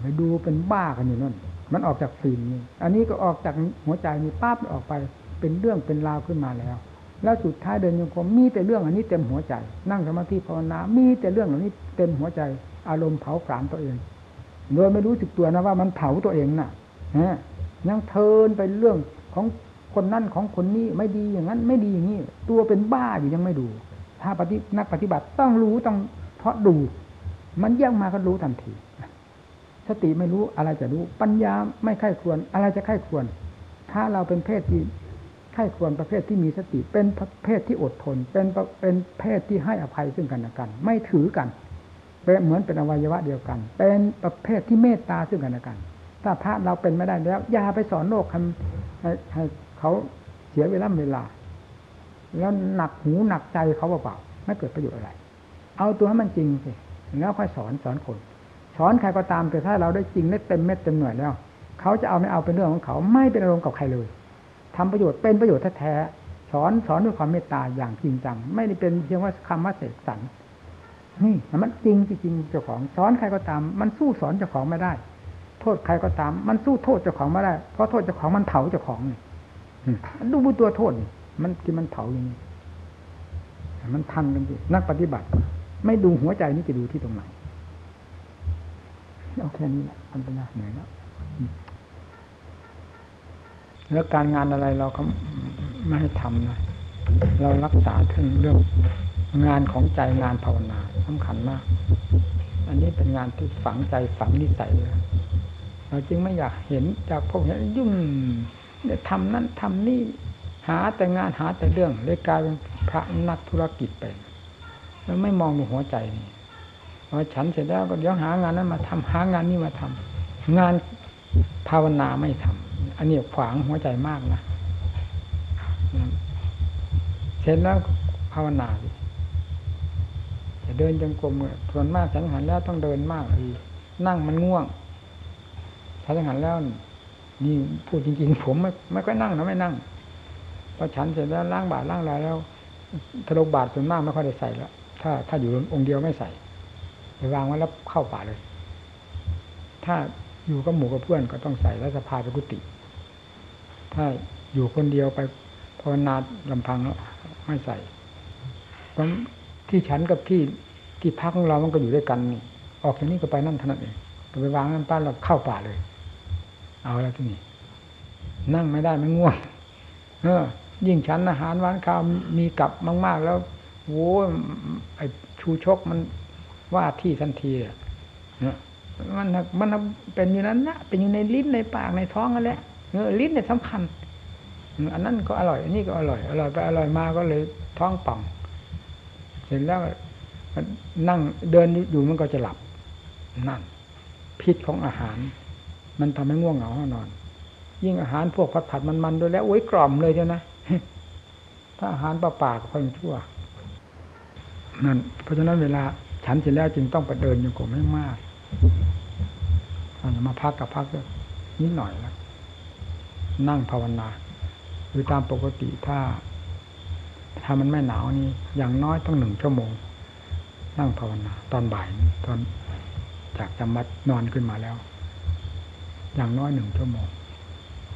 ไปดูเป็นบ้ากันอยู่นั่นมันออกจากฟิล์มนี่อันนี้ก็ออกจากหัวใจนี่ปั๊บออกไป เป็นเรื่องเป็นราวขึ้นมาแล้ว แล้วสุดท้ายเดินโยกมมีแต่เรื่องอันนี้เต็มหัวใจ นั่งสมาธิภาวนา มีแต่เรื่องเหล่านี้เต็มหัวใจ อารมณ์เผาผลาญตัวเอง โดยไม่รู้สึกตัวนะว่ามันเผาตัวเองน่ะยังเทินไปเรื่องของคนนั่นของคนนี้ไม่ดีอย่างนั้น ไม่ดีอย่างนี้ตัวเป็นบ้าอยู่ยังไม่ดู ถ้าปฏินักปฏิบัติต้องรู้ต้องเพราะดู มันแย่งมาก็รู้ทันทีสติไม่รู้อะไรจะรู้ ปัญญาไม่ไข้ควร อะไรจะไข้ควร ถ้าเราเป็นเพศที่ ไข้ควรประเภทที่มีสติ เป็นประเภทที่อดทน เป็นเป็นเพศที่ให้อภัยซึ่งกันและกัน ไม่ถือกันเป็นเหมือนเป็นอวัยวะเดียวกัน เป็นประเภทที่เมตตาซึ่งกันและกัน ถ้าพระเราเป็นไม่ได้แล้วอย่าไปสอนโลกให้ให้เขาเสียเวลาเวลา แล้วหนักหูหนักใจเขาเปล่าๆไม่เกิดประโยชน์อะไร เอาตัวให้มันจริงสิแล้วค่อยสอนสอนคน สอนใครก็ตามแต่ถ้าเราได้จริงได้เต็มเม็ดเต็มหน่วยแล้ว เขาจะเอาไม่เอาเป็นเรื่องของเขา ไม่เป็นอารมณ์กับใครเลย ทำประโยชน์เป็นประโยชน์แท้ๆสอนสอนด้วยความเมตตาอย่างจริงจังไม่ได้เป็นเพียงว่าคำว่าเสกสรรนี่มันจริงจริงเจ้าของสอนใครก็ตาม มันสู้สอนเจ้าของไม่ได้ โทษใครก็ตาม มันสู้โทษเจ้าของไม่ได้เพราะโทษเจ้าของมันเผาเจ้าของนี่ดูบุตัวโทษมันกินมันเผาอย่างนี้มันทันกันนักปฏิบัติ ไม่ดูหัวใจนี่จะดูที่ตรงไหนเอาแค่นี้แหละอันเป็นเหนื่อยแล้ว แล้วการงานอะไรเราก็ไม่ให้ทำนะเรารักษาถึงเรื่องงานของใจงานภาวนาสำคัญมาก อันนี้เป็นงานที่ฝังใจฝังนิสัยเลยเราจึงไม่อยากเห็นจากพวกนี้ยุ่งเนี่ยทำนั่นทำนี่หาแต่งานหาแต่เรื่องเลยกลายเป็นพระนักธุรกิจไปแล้วไม่มองดูหัวใจนี่พอฉันเสร็จแล้วก็เดี๋ยวหางานนั้นมาทำหางานนี้มาทำงานภาวนาไม่ทำ อันนี้ขวางหัวใจมากนะเสร็จแล้วภาวนาจะเดินจงกรมส่วนมากฉันหันแล้วต้องเดินมากอีนั่งมันง่วงถ้าฉันหันแล้วนี่พูดจริงๆ ผมไม่ไม่ค่อยนั่งนะไม่นั่งพอฉันเสร็จแล้วล้างบาตรล้างอะไรแล้วทะลกบาตรส่วนมากไม่ค่อยได้ใส่แล้วถ้าถ้าอยู่องค์เดียวไม่ใส่ไปวางไว้แล้วเข้าป่าเลย ถ้า อยู่กับหมู่กับเพื่อนก็ต้องใส่แล้วสะพายไปกุฏิถ้าอยู่คนเดียวไปภาวนาลำพังแล้วไม่ใส่เพราะที่ฉันกับที่ที่พักของเรา มันก็อยู่ด้วยกันนี่ออกจากนี้ก็ไปนั่นเท่านั้นเองไปวางนั่นป้านเราเข้าป่าเลย เอาแล้วที่นี่นั่งไม่ได้ไม่ง่วงเออ ยิ่งฉันอาหารหวานข้าวมีกลับมาก ๆ แล้วโว้ไอชูชกมันว่าที่ทันทีอะ มันมันเป็นอยู่นั้นนะเป็นอยู่ในลิ้นในปากในท้องนั่นแหละเออลิ้นเนี่ยสำคัญ อันนั้นก็อร่อย อันนี้ก็อร่อย อร่อยไปอร่อยมาก็เลยท้องป่อง เสร็จแล้วนั่งเดินอยู่มันก็จะหลับ นั่นพิษของอาหาร มันทำให้ง่วงเหงาห้อนอน ยิ่งอาหารพวกผัดผัดมันๆด้วยแล้วโอ้ยกล่อมเลยเจ้านะถ้าอาหารปลาปากค่อยชั่วนั่นเพราะฉะนั้นเวลาฉันเสร็จแล้วจึงต้องไปเดินอยู่กับไม่มาก มาพักกับพักนิดหน่อยแล้วนั่งภาวนาคือตามปกติถ้า ถ้ามันไม่หนาวนี่อย่างน้อยต้องหนึ่งชั่วโมง นั่งภาวนา ตอนบ่ายตอนจากจำมัดนอนขึ้นมาแล้ว อย่างน้อยหนึ่งชั่วโมง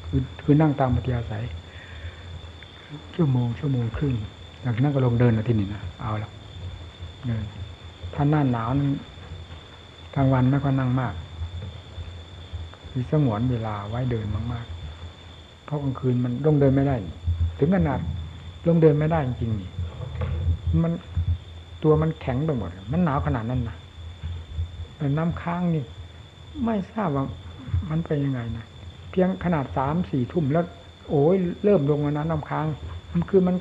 คือคือนั่งตามปฏิยาศัยชั่วโมงชั่วโมงครึ่งจากนั้นก็ลงเดินอาที่นี่นะเอาละเดินถ้าหน้าหนาวนั้น กลางวันไม่ก็นั่งมากมีสงวนเวลาไว้เดินมากๆ เพราะกลางคืนมันลงเดินไม่ได้ ถึงขนาดลงเดินไม่ได้จริงๆนี่มันตัวมันแข็งไปหมด มันหนาวขนาดนั้นนะเป็นน้ำค้างนี่ ไม่ทราบว่ามันเป็นยังไงนะเพียงขนาดสามสี่ทุ่มแล้ว โอ้ยเริ่มลงมาน้ำน้ำค้าง มันคือมัน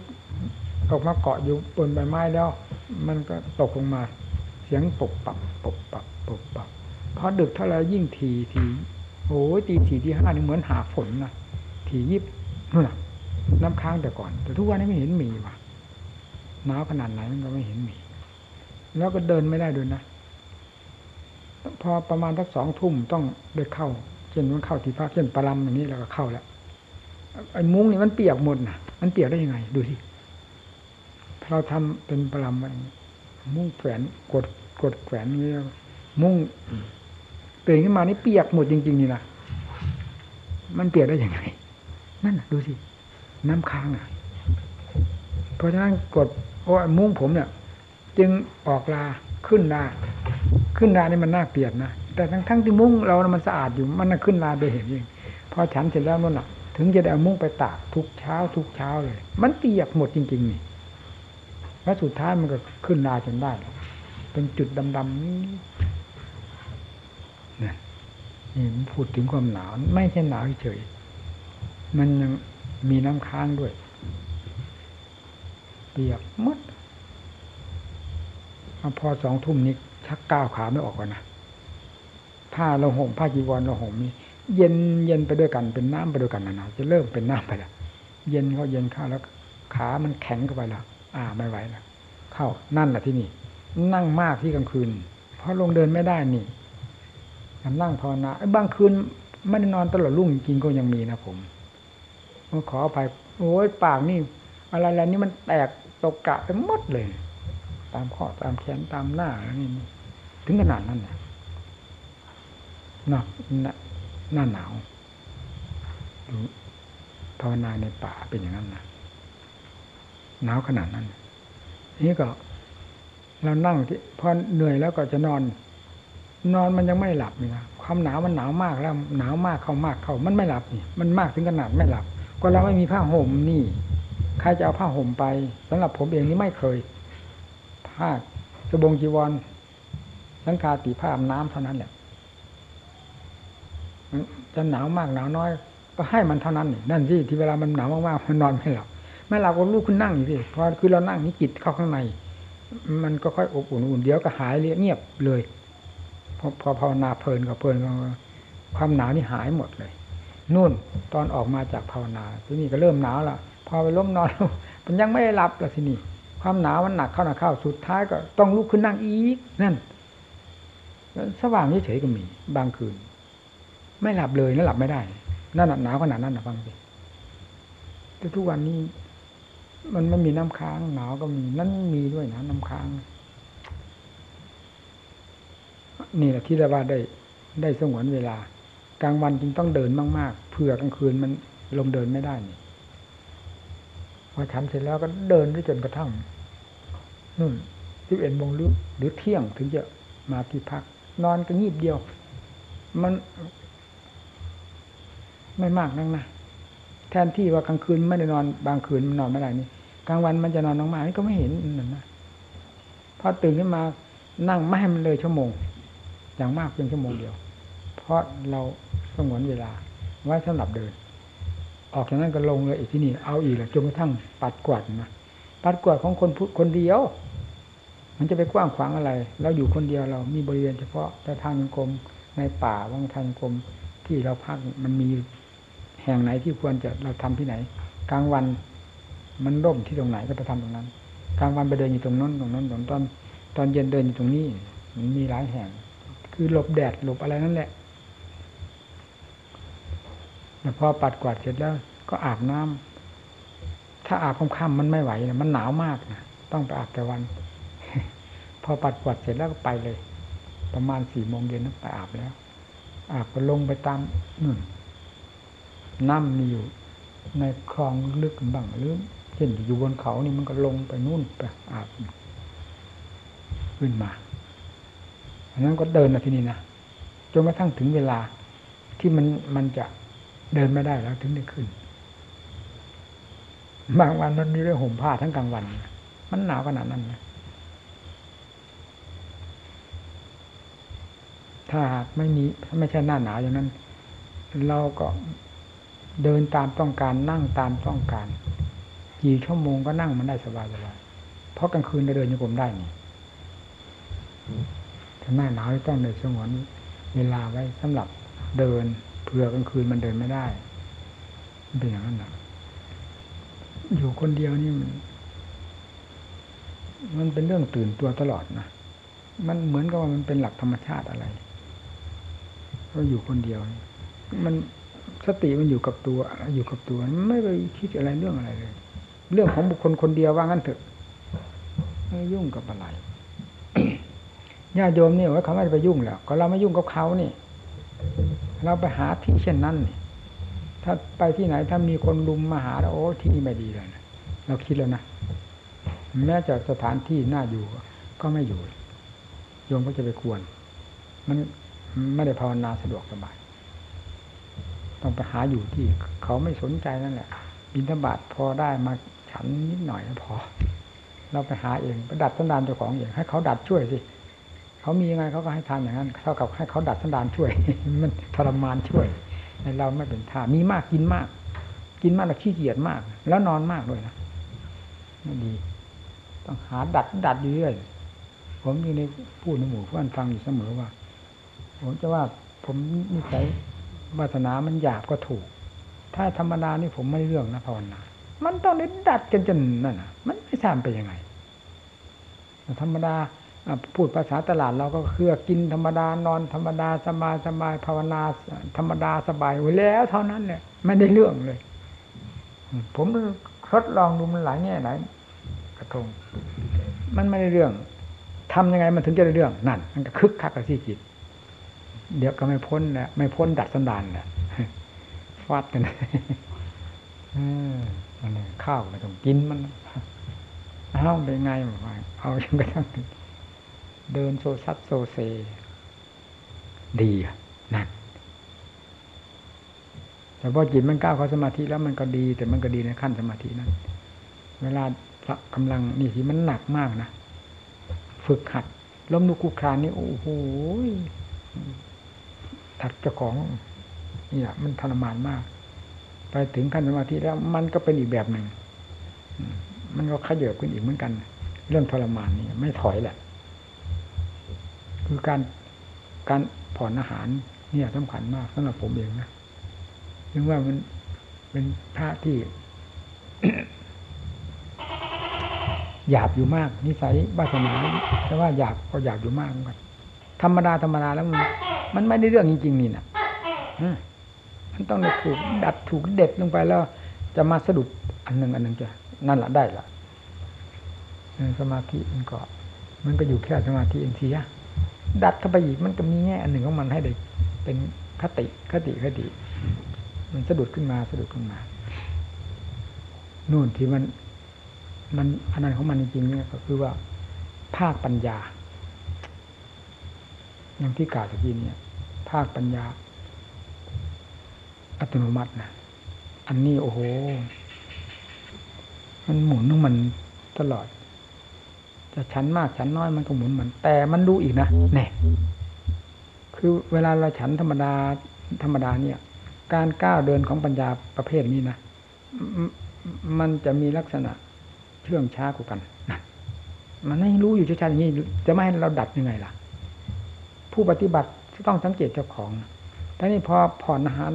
ออกมาเกาะอยู่บนใบไม้แล้ว มันก็ตกลงมา เสียงปบปับปบปับ ปบปับพอดึกเท่าไรยิ่งทีทีโอ้ยตีสี่ที่ห้านี่เหมือนหาฝนนะทียิบนู่นน้ำค้างแต่ก่อน แต่ทุกวันนี้ไม่เห็นมีว่ะหนาวขนาดไหนมันก็ไม่เห็นมี แล้วก็เดินไม่ได้ด้วยนะพอประมาณสักสองทุ่มต้องได้เข้าเช่นมันเข้าที่พักเช่นปลาลำอย่างนี้แล้วก็เข้าแล้วไอ้มุ้งนี่มันเปียกหมดนะมันเปียกได้ยังไง ดูสิเราทำเป็นปลำไว้มุ่งแขวนกดกดแขวนนี่มุ่งเปลี่นขึ้นมานี่เปียกหมดจริง ๆ นี่นะมันเปียกได้ยังไง นั่นดูสิ น้ำค้างอะ เพราะฉะนั้นกดโอ้มุ้งผมเนี่ย จึงออกลาขึ้นลาขึ้นลานี่มันน่าเกลียดนะแต่ทั้งทั้งที่มุ้งเรานะมันสะอาดอยู่มันน่ะขึ้นลาโดยเห็นเองพอฉันเสร็จแล้วนั่นน่ะ ถึงจะได้เอามุ้งไปตากทุกเช้า ทุกเช้าเลย มันเปียกหมดจริง ๆ นี่แล้วสุดท้ายมันก็ขึ้นลาจนได้ เป็นจุดดำๆ นี่นี่นี่พูดถึงความหนาว ไม่ใช่หนาวเฉย มันยังมีน้ำค้างด้วย เปียกมดอพอสองทุ่มนี้ชักก้าวขาไม่ออกกันนะผ้าเราห่มผ้าจีวรเราห่มนี่เย็นเย็นไปด้วยกันเป็นน้ำไปด้วยกันนะนะจะเริ่มเป็นน้ำไปล้วเย็นเขาเย็นข้าแล้ว ขามันแข็งเข้าไปแล้วอ่าไม่ไหวแล้วเข้านั่นแหละที่นี่ นั่งมากที่กลางคืน เพราะลงเดินไม่ได้นี่ นั่งภาวนาไอ้บางคืนไม่ได้นอนตลอดรุ่งจริงก็ยังมีนะผมขออภัยโอ้ยปากนี่ อะไรอะไรนี่มันแตกตกกะไปหมดเลย ตามข้อตามแขนตามหน้านี่ถึงขนาดนั้นนะหนักหน้าหนาวภาวนาในป่าเป็นอย่างนั้นนะหนาวขนาดนั้น นี่ก็เรานั่งที่พอเหนื่อยแล้วก็จะนอน นอนมันยังไม่หลับนี่นะความหนาวมันหนาวมากแล้ว หนาวมากเข้ามากเข้ามันไม่หลับนี่มันมากถึงขนาดไม่หลับ ก็เราไม่มีผ้าห่มนี่ใครจะเอาผ้าห่มไปสำหรับผมเองนี่ไม่เคยผ้าสบงจีวรสังคาติผ้าอาบน้ำเท่านั้นแหละจะหนาวมากหนาวน้อย ก็ให้มันเท่านั้นนี่นั่นสิที่เวลามันหนาวมากๆมันนอนไม่หลับไม่หลับก็ลูกคุณนั่งอยู่สิพอคือเรานั่งนี่จิตเข้าข้างใน มันก็ค่อยอบอุ่นอุ่นเดี๋ยวก็หายเงียบเลย พอภาวนาเพลินกับเพลินความหนาวนี่หายหมดเลยนู่นตอนออกมาจากภาวนาที่นี่ก็เริ่มหนาวละพอไปล้มนอนมันยังไม่ได้หลับละทีนี้ความหนาวมันหนักเข้าหนักเข้าสุดท้ายก็ต้องลุกขึ้นนั่งอีกนั่นสว่างเฉยๆก็มี บางคืน ไม่หลับเลยนะหลับไม่ได้นั่นหนาวขนาดนั้นนะฟังสิแต่ทุกวันนี้ มันไม่มีน้ำค้างหนาวก็มีนั่นมีด้วยนะน้ำค้าง นี่แหละที่เรียกว่าได้ได้สงวนเวลา กลางวันจึงต้องเดินมากๆเผื่อกลางคืนมันลงเดินไม่ได้นี่พอฉันเสร็จแล้วก็เดินด้จนกระทั่งนู่นสิบเอ็ดโมงหรือหรือเที่ยงถึงจะมาที่พัก นอนก็งีบเดียว มัน ไม่มากนักนะแทนที่ว่ากลางคืนไม่ได้นอนบางคืนมันนอนไม่ได้นี่กลางวันมันจะนอนน้องมานี่ก็ไม่เห็นนั่นนะพอตื่นขึ้นมานั่งไม่ให้มันเลยชั่วโมง อย่างมากเพียงชั่วโมงเดียว เพราะเราสงวนเวลาไว้สำหรับเดิน ออกจากนั้นก็ลงเลยอีกที่นี่เอาอีกแหละจนกระทั่งปัดกวาดมาปัดกวาดของคนคนเดียว มันจะไปกว้างขวางอะไร เราอยู่คนเดียวเรามีบริเวณเฉพาะแต่ทางยังกรมในป่าว่างทางกรมที่เราพักมันมีแห่งไหนที่ควรจะเราทำที่ไหน กลางวันมันร่มที่ตรงไหนก็ไปทำตรงนั้น กลางวันไปเดินอยู่ตรงนั้นตรงนั้นตรงตอนตอนเย็นเดินอยู่ตรงนี้มันมีหลายแห่ง คือหลบแดดหลบอะไรนั่นแหละแล้วพอปัดกวาดเสร็จแล้ว ก็อาบน้ำถ้าอาบค่ำๆมันไม่ไหวนะมันหนาวมากนะต้องไปอาบแต่วัน พอปัดกวาดเสร็จแล้วก็ไปเลย ประมาณสี่โมงเย็นนั้นไปอาบแล้ว อาบก็ลงไปตามนู่นน้ำมีอยู่ในคลองลึกบ้างหรือเช่นอยู่บนเขานี่มันก็ลงไปนู่นไปอาบขึ้นมา นนั้นก็เดินมาที่นี่นะจนกระทั่งถึงเวลาที่มันมันจะเดินไม่ได้แล้วถึงได้ขึ้น บางวันมันมีเรื่องห่มผ้าทั้งกลางวัน มันหนาวขนาดนั้นนะถ้าไม่มีถ้าไม่ใช่หน้าหนาวอย่างนั้น เราก็เดินตามต้องการนั่งตามต้องการกี่ชั่วโมงก็นั่งมันได้สบายสบายเพราะกลางคืนเราเดินยังผมได้นี่ หน้าหนาวต้องเดินสงวนเวลาไว้สำหรับเดินเผื่อกลางคืนมันเดินไม่ได้เป็นอย่างนั้นนะอยู่คนเดียวนี่มันมันเป็นเรื่องตื่นตัวตลอดนะมันเหมือนกับว่ามันเป็นหลักธรรมชาติอะไรก็อยู่คนเดียว มันสติมันอยู่กับตัวอยู่กับตัว ไม่ไปคิดอะไรเรื่องอะไรเลย เรื่องของบุคคลคนเดียวว่างั้นเถอะไม่ยุ่งกับอะไร ญาติโยมเนี่ยว่าเขาไม่ไปยุ่งแล้วก็เราไม่ยุ่งกับเขานี่ เราไปหาที่เช่นนั้นนี่ถ้าไปที่ไหนถ้ามีคนลุมมาหาแล้วโอ้ที่นี่ไม่ดีเลยนะเราคิดแล้วนะแม้จะสถานที่น่าอยู่ ก็ไม่อยู่โยมก็จะไปควร มันไม่ได้ภาวนาสะดวกสบายต้องไปหาอยู่ที่ เขาไม่สนใจนั่นแหละบินทบาทพอได้มาฉันนิดหน่อยก็พอ เราไปหาเองไปดัดสันดานเจ้าของเองให้เขาดัดช่วยสิ เขามียังไงเขาก็ให้ทานอย่างนั้นเท่ากับให้เขาดัดสันดานช่วย มันทรมานช่วยเราไม่เป็นท่ามีมากกินมาก กินมากแล้วขี้เกียจมาก แล้วนอนมากด้วยนะไม่ดี ต้องหาดัดดัดอยู่เรื่อยผมมีในพูดในหมู่เพื่อนฟังอยู่เสมอว่า ผมจะว่าผมนิสัยวาสนามันหยาบก็ถูก ถ้าธรรมดานี่ผมไม่เรื่องนะภาวนา มันต้องได้ดัดกันจนนั่นนะมันไม่ทราบไปยังไงธรรมดา พูดภาษาตลาดเราก็คือกินธรรมดานอนธรรมดาสบายสบายภาวนาธรรมดาสบายไว้แล้วเท่านั้นแหละไม่ได้เรื่องเลย ผมทดลองดูมันหลายแง่หลายกระทง มันไม่ได้เรื่องทำยังไงมันถึงจะได้เรื่องนั่น มันก็คึกคักกับที่จิต เดี๋ยวก็ไม่พ้นแหละไม่พ้นดัดสันดานแหละฟาดกันอืมอันนี้ข้าวไม่ต้องกินมันเอาเป็นไงบอกว่าเอาจนกระทั่ง เดินโซซัดโซเซ ดีนั่นแต่พอจิตมันก้าวเข้าสมาธิแล้วมันก็ดี แต่มันก็ดีในขั้นสมาธินั้น เวลากำลังนี่ที่มันหนักมากนะฝึกหัดล้มลุกคุกครานนี่โอ้โหถัดเจ้าของเนี่ยมันทรมานมาก ไปถึงขั้นสมาธิแล้ว มันก็เป็นอีกแบบหนึ่งมันก็ขยับขึ้นอีกเหมือนกัน เรื่องทรมานนี่ไม่ถอยแหละ คือการการผ่อนอาหารเนี่ยสำคัญมากสำหรับผมเองนะถึงว่ามันเป็นพระที่หยาบอยู่มาก นิสัยวาสนาแต่ว่าหยาบก็หยาบอยู่มากเหมือนกันธรรมดาธรรมดาแล้วมันมันไม่ได้เรื่องจริงๆนี่นะมันต้องถูกดัดถูกเด็ดลงไปแล้ว จะมาสะดุดอันหนึ่งอันหนึ่งจะนั่นแหละได้ละสมาธิมันก็ มันก็อยู่แค่สมาธิเองทีอะ ดัดเข้าไปอีกมันก็มีแง่อันหนึ่งของมันให้ได้เป็นคติคติคติ มันสะดุดขึ้นมาสะดุดขึ้นมา นู่นที่มัน มันอันนั้นของมันจริงๆเนี่ยก็คือว่าภาคปัญญา อย่างที่กล่าวตะกี้เนี่ย ภาคปัญญา อัตโนมัตินะอันนี้โอ้โห มันหมุนของมันตลอด จะชั้นมากชั้นน้อยมันก็หมุนมันแต่มันดูอีกนะแน่คือเวลาเราฉันธรรมดาธรรมดาเนี่ย การก้าวเดินของปัญญาประเภทนี้นะมันจะมีลักษณะเชื่องช้ากว่ากันนะมันให้รู้อยู่ชัดๆอย่างนี้ จะไม่ให้เราดัดยังไงล่ะ ผู้ปฏิบัติต้องสังเกตเจ้าของท่านี้พอผ่อนอาหาร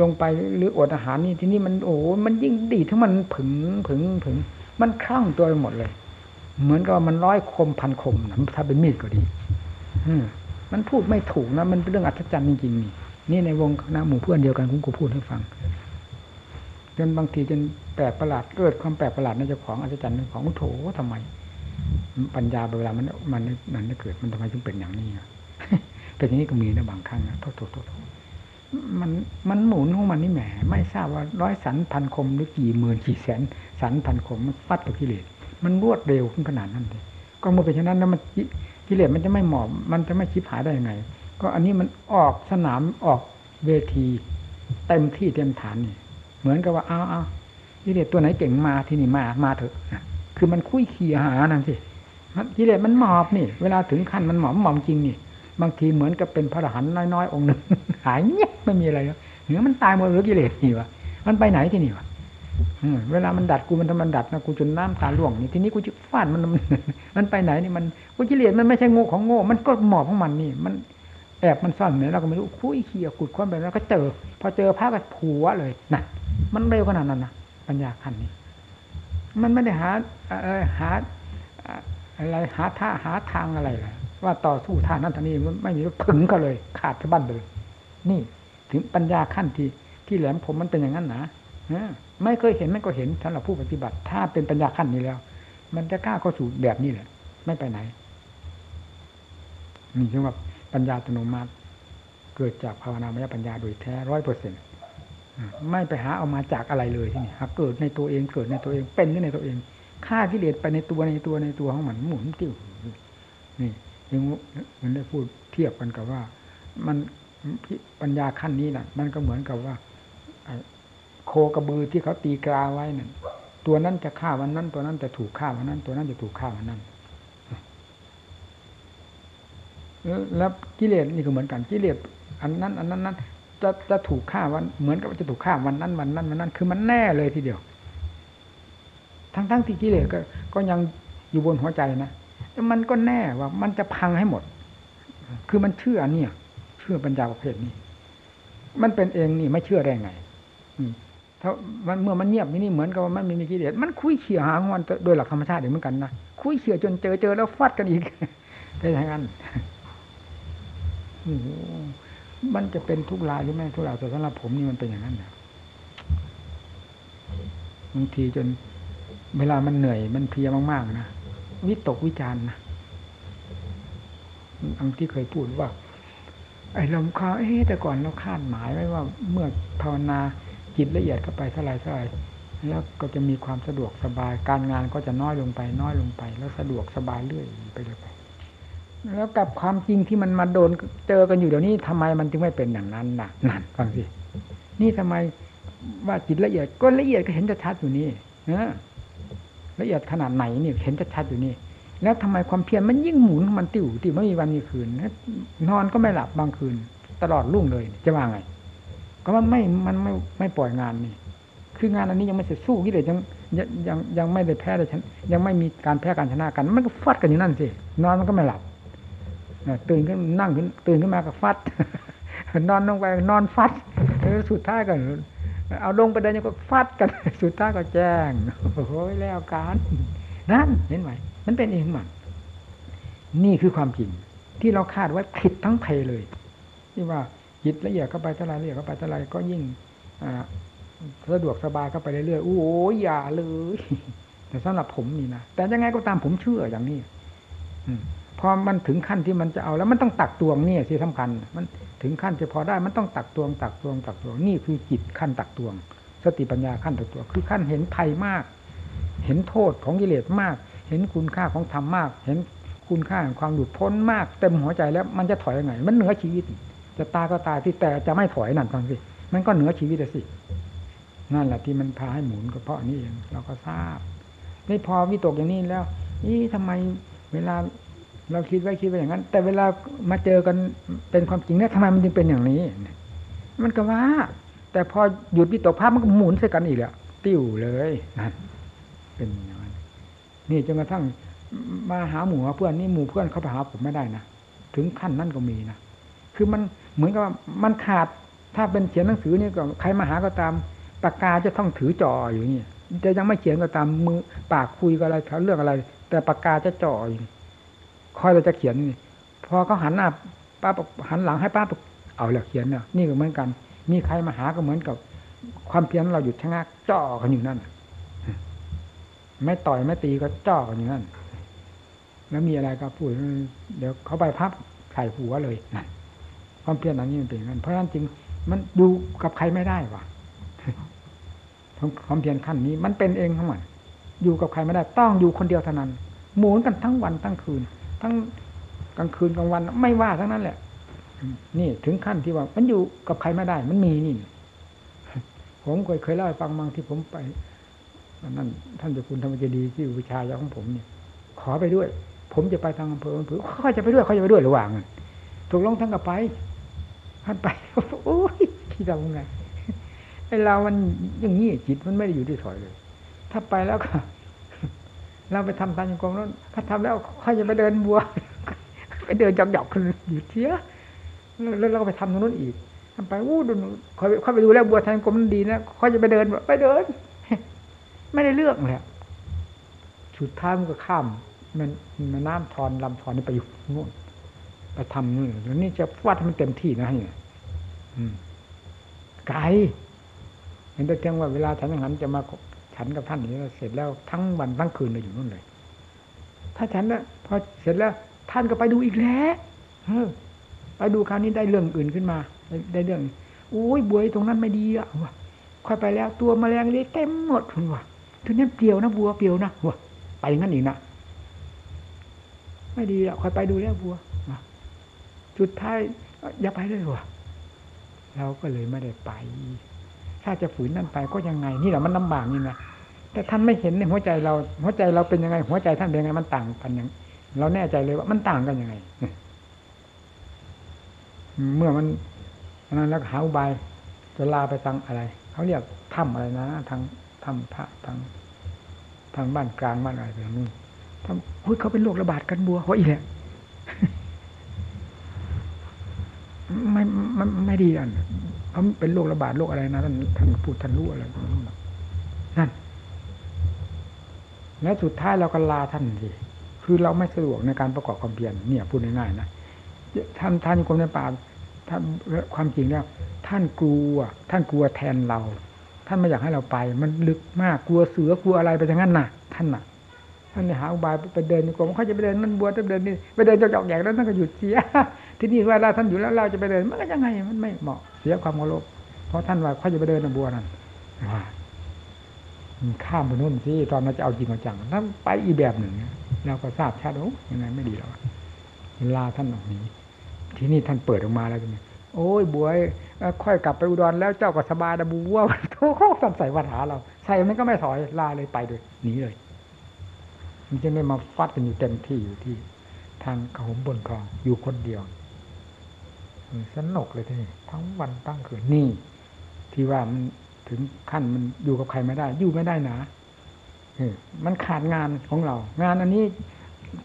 ลงไปหรืออดอาหารนี่ที่นี่มันโอ้มันยิ่งดีทั้งมันผึงผึงผึงมันคลั่งตัวไปหมดเลย เหมือนกับมันร้อยคมพันคมนะถ้าเป็นมีดก็ดี อืมันพูดไม่ถูกนะมันเป็นเรื่องอัศจรรย์จริงๆนี่นี่ในวงคณะหมู่เพื่อนเดียวกันผมก็พูดให้ฟังจนบางทีจนแปลกประหลาดเกิดความแปลกประหลาดในเจ้าของอัศจรรย์ของโถทำไม ปัญญาเวลามันมันมันเกิดมันทำไมถึงเป็นอย่างนี้เป็นอย่างนี้ก็มีนะบางครั้งนะโทษโทษโทษมันมันหมุนของมันนี่แหมไม่ทราบว่าร้อยสันพันคมหรือกี่หมื่นกี่แสนสันพันคมมันฟัดกับกิเลส มันรวดเร็วขึ้นขนาดนั้นเลยก็เมื่อเป็นเช่นนั้นแล้วมันกิเลสมันจะไม่หมอบมันจะไม่ชิบหายได้ยังไง ก็อันนี้มันออกสนามออกเวทีเต็มที่เต็มฐานนี่เหมือนกับว่าเอาเอากิเลสตัวไหนเก่งมาที่นี่มามาเถอะคือมันคุยขี่หานั่นสิกิเลสมันหมอบนี่ เวลาถึงขั้นมันหมอบหมอบจริงนี่บางทีเหมือนกับเป็นพระอรหันต์น้อยๆองค์หนึ่งหายเงียบไม่มีอะไรแล้วเหนือมันตายหมดหรือกิเลสนี่วะมันไปไหนที่นี่วะ เวลามันดัดกูมันทำมันดัดนะกูจนน้ำตาล่วงนี่ทีนี้กูจะฟาดมันมันไปไหนนี่มันกูกิเลสมันไม่ใช่โง่ของโง่ มันก็หมอบของมันนี่ มันแอบมันซ่อนไหนเราก็ไม่รู้คุยเขี่ยกุดความไปแล้วก็เจอ พอเจอพระก็ผัวเลยน่ะมันเร็วขนาดนั้นนะปัญญาขั้นนี้ มันไม่ได้หาอะไรหาอะไรหาท่าหาทางอะไรเลยว่าต่อสู้ท่านั้นท่านี้มันไม่มีผึ่งก็เลย ขาดสะบั้นเลย นี่ ถึงปัญญาขั้นที่ที่แหลมผมมันเป็นอย่างนั้นนะ ไม่เคยเห็นไม่ก็เห็นสำหรับผู้ปฏิบัติ ถ้าเป็นปัญญาขั้นนี้แล้ว มันจะกล้าเข้าสู่แบบนี้แหละ ไม่ไปไหนนี่คือว่าปัญญาอัตโนมัติ เกิดจากภาวนามยปัญญาโดยแท้ร้อยเปอร์เซ็นต์ไม่ไปหาเอามาจากอะไรเลยที่นี่หาเกิดในตัวเองเกิดในตัวเองเป็นขึ้นในตัวเองฆ่ากิเลสไปในตัวในตัวในตัวของมันหมุนติ้วนี่ยังมันได้พูดเทียบกันกับว่า มันปัญญาขั้นนี้น่ะ มันก็เหมือนกับว่า โคกระบือที่เขาตีกราไว้นั่นตัวนั้นจะฆ่าวันนั้น ตัวนั้นจะถูกฆ่าวันนั้น ตัวนั้นจะถูกฆ่าวันนั้นแล้วกิเลสนี่ก็เหมือนกันกิเลสอันนั้น อันนั้นนั้นจะจะถูกฆ่าวันเหมือนกับจะถูกฆ่าวันนั้นวันนั้นวันนั้น คือมันแน่เลยทีเดียว ทั้งทั้งที่กิเลสก็ ก็ยังอยู่บนหัวใจนะแต่มันก็แน่ว่ามันจะพังให้หมด คือมันเชื่อเนี่ยเชื่อปัญญาประเภทนี้ มันเป็นเองนี่ไม่เชื่อได้ไง ถ้ามันเมื่อมันเงียบนี่เหมือนกับว่ามันไม่มีกิเลสมันคุยเขี่ยหางอนโดยหลักธรรมชาติเหมือนกันนะคุยเขี่ยจนเจอเจอแล้วฟัดกันอีกเป็นอย่างนั้นมันจะเป็นทุกรายหรือไม่ทุกรายแต่สำหรับผมนี่มันเป็นอย่างนั้นนะบางทีจนเวลามันเหนื่อยมันเพลียมากๆนะวิตกวิจารณ์นะอังที่เคยพูดว่า ไอ้ลมคาเอ๊แต่ก่อนเราคาดหมายไว้ว่า เมื่อภาวนา จิตละเอียดเข้าไปเท่าไรเท่าไรแล้วก็จะมีความสะดวกสบาย การงานก็จะน้อยลงไป น้อยลงไป แล้วสะดวกสบายเรื่อยไปเลยไปแล้วกับความจริงที่มันมาโดนเจอกันอยู่เดี๋ยวนี้ทำไมมันจึงไม่เป็นอย่างนั้นน่ะนั่นฟังสินี่ทำไมว่าจิตละเอียดก็ละเอียดก็เห็นชัดอยู่นี่นะละเอียดขนาดไหนนี่เห็นชัดอยู่นี่ แล้วทำไมความเพียรมันยิ่งหมุนมันติ่วติ่วไม่มีวันมีคืนนอนก็ไม่หลับบางคืน ตลอดรุ่งเลยจะว่าไง ก็มันไม่มันไม่ไม่ปล่อยงานนี่ คืองานอันนี้ยังไม่เสร็จสู้กิเลสยังยังยังไม่ได้แพ้เลยฉันยังไม่มีการแพ้การชนะกัน มันก็ฟัดกันอยู่นั่นสินอนมันก็ไม่หลับตื่นขึ้นนั่งขึ้นตื่นขึ้นมาก็ฟัด นอนลงไปนอนฟัดสุดท้ายก็เอาลงไปเดินยังก็ฟัดกัน สุดท้ายก็แจ้งโอ้ยแล้วการนั่นเห็นไหมมันเป็นเองมันนี่คือความจริงที่เราคาดไว้ผิดทั้งเพเลยที่ว่า จิตละเอียดเข้าไปเท่าไรละเอียดเข้าไปเท่าไรก็ยิ่งสะดวกสบายเข้าไปเรื่อยๆโอ้ยอย่าเลย แต่สำหรับผมนี่นะแต่ยังไงก็ตามผมเชื่ออย่างนี้พอมันถึงขั้นที่มันจะเอาแล้วมันต้องตักตวงนี่สิสำคัญ มันถึงขั้นจะพอได้มันต้องตักตวง ตักตวงตักตวงนี่คือจิตขั้นตักตวง สติปัญญาขั้นตักตวงคือขั้นเห็นภัยมาก เห็นโทษของกิเลสมาก เห็นคุณค่าของธรรมมาก เห็นคุณค่าของความหลุดพ้นมาก เต็มหัวใจแล้วมันจะถอยยังไง มันเหนือชีวิต จะตายก็ตายที่แต่จะไม่ถอยนั่นฟังสิมันก็เหนือชีวิตสินั่นแหละที่มันพาให้หมุนก็เพราะนี้เองเราก็ทราบไม่พอวิตกอย่างนี้แล้ว นี่ทำไมเวลาเราคิดไว้คิดไว้อย่างนั้น แต่เวลามาเจอกันเป็นความจริงเนี่ยทำไมมันจึงเป็นอย่างนี้ มันก็ว่า แต่พอหยุดวิตกภาพมันก็หมุนใส่กันอีกแล้วติ้วเลยนั่นเป็นอย่างนั้นนี่จนกระทั่งมาหาหมู่เพื่อนนี่หมู่เพื่อนเขาไปหาผมไม่ได้นะถึงขั้นนั้นก็มีนะ คือมันเหมือนกับมันขาดถ้าเป็นเขียนหนังสือนี่ก็ใครมาหาก็ตามปากกาจะต้องถือจ่ออยู่นี่จะยังไม่เขียนก็ตามมือปากคุยก็อะไรเขาเรื่องอะไร แต่ปากกาจะจ่ออยู่คอยเราจะเขียนนี่พอเขาหันหน้าป้าหันหลังให้ป้าเอาแล้วเขียนเนี่ยนี่ก็เหมือนกัน มีใครมาหาก็เหมือนกับ ความเพียรเราหยุดชะงักจ่อกันอยู่นั่นไม่ต่อยไม่ตีก็จ่อกันอยู่นั่นแล้วมีอะไรก็พูดเดี๋ยวเขาไปพับใส่หัวเลยนะ ความเพียรอันนี้มันเป็นอย่างนั้นเพราะฉะนั้นจริง มันดูกับใครไม่ได้ว่ะความเพียรขั้นนี้มันเป็นเองทั้งหมดอยู่กับใครไม่ได้ ต้องอยู่คนเดียวเท่านั้น หมุนกันทั้งวันทั้งคืน ทั้งกลางคืนกลางวันไม่ว่าทั้งนั้นแหละ นี่ถึงขั้นที่ว่า มันอยู่กับใครไม่ได้ มันมีนี่ ผมเคยเคยเล่าให้ฟังบางที่ผมไปนั่นท่านเจ้าคุณธรรมเจดีที่อุปชายาของผมเนี่ย ขอไปด้วย ผมจะไปทางอำเภออำเภอเขาจะไปด้วยเขาจะไปด้วยหรือว่างถูกลงทั้งกับไป ท่านไปโอ้ยที่เราไงไอเรามันอย่างนี้จิตมันไม่ได้อยู่ที่ถอยเลย ถ้าไปแล้วก็เราไปทำทานยังกงนั้นถ้าทำแล้วค่อยจะไปเดินบัว ไปเดินจอกหยอกคนอยู่เชียแล้วเราก็ไปทำตรงนู้นอีกทำไปวู้ดูค่อยค่อยไปดูแล้วบัวทานกรมนั้นดีนะค่อยจะไปเดินไปเดิน ไม่ได้เลือกเลยสุดท้ายมันก็ข้าม มันมันน้ำทอนลำทอนนี่ไปอยู่นู่น ไปทำนู่นแล้วนี่จะฟาดมันเต็มที่นะเนี่ยไกลเห็นแต่เพียงว่าเวลาฉันอย่างนั้นจะมาฉันกับท่านนี้เสร็จแล้วทั้งวันทั้งคืนเลยอยู่นู่นเลย ถ้าฉันนะพอเสร็จแล้ว ท่านก็ไปดูอีกแล้วไปดูคราวนี้ได้เรื่องอื่นขึ้นมา ได้เรื่องโอ้ยบวยตรงนั้นไม่ดีอะวะค่อยไปแล้ว ตัวแมลงเลยเต็มหมดคุณวะทีนี้เปลี่ยวนะบัวเปลี่ยวนะวะไปงั้นอีกนะไม่ดีแล้วค่อยไปดูแล้วบัว จุดท้ายอย่าไปเลยวะเราก็เลยไม่ได้ไป ถ้าจะฝืนนั่นไปก็ยังไง นี่แหละมันลำบากนี่นะแต่ท่านไม่เห็นในหัวใจเรา หัวใจเราเป็นยังไง หัวใจท่านเป็นยังไงมันต่างกันอย่างเราแน่ใจเลยว่ามันต่างกันยังไง เมื่อมันนั้นแล้วหาอุบายจะลาไปทางอะไรเขาเรียกถ้ำอะไรนะทางถ้ำพระทางทางบ้านกลางบ้านอะไรแบบนี้ทำเฮ้ยเขาเป็นโรคระบาดกันบัวเพราอีแหละ ไม่ไม่ไม่ดีอะเขาะเป็นโรคระบาดโรคอะไรนะท่านท่านพูดท่านรู้อะไรนั่นแล้วสุดท้ายเราก็ลาท่านสิคือเราไม่สะดวกในการประกอบความเพียรเนี่ยพูดง่ายๆนะท่านท่านกรมในป่าท่านความจริงแล้ว ท่านกลัว ท่านกลัวแทนเรา ท่านไม่อยากให้เราไป มันลึกมากกลัวเสือกลัวอะไรไปอย่างนั้นน่ะ ท่านน่ะท่านเนี่ยหาอุบายไปเดินกรมเขาจะไปเดินนั่นบัวจะเดินนี่ไปเดินจอกๆอย่างนั้นท่นก็หยุดเสีย ที่นี่ว่าเราท่านอยู่แล้วเราจะไปเดินมันก็ยังไงมันไม่เหมาะเสียความเคารพเพราะท่านว่าเขาจะไปเดินบัวนั่นว่าข้ามไปนู่นสิตอนนั้นจะเอาจริงเอาจังถ้าไปอีแบบหนึ่งเราก็ทราบชัดโอ้ยังไงไม่ดีหรอกลาท่านออกนี้ ที่นี่ท่านเปิดออกมาแล้วเนี่ยโอ้ยบวยค่อยกลับไปอุดรแล้วเจ้าก็สบายนะบัวโทษสั่นใส่วัฏหาเราใส่มันก็ไม่ถอยลาเลยไปเลยหนีเลย มันจะไม่มาฟัดกันอยู่เต็มที่อยู่ที่ ทางเขาบนคลองอยู่คนเดียว สนุกเลยทีนี้ทั้งวันตั้งคืนนี่ ที่ว่ามันถึงขั้นมันอยู่กับใครไม่ได้ อยู่ไม่ได้นะมันขาดงานของเรา งานอันนี้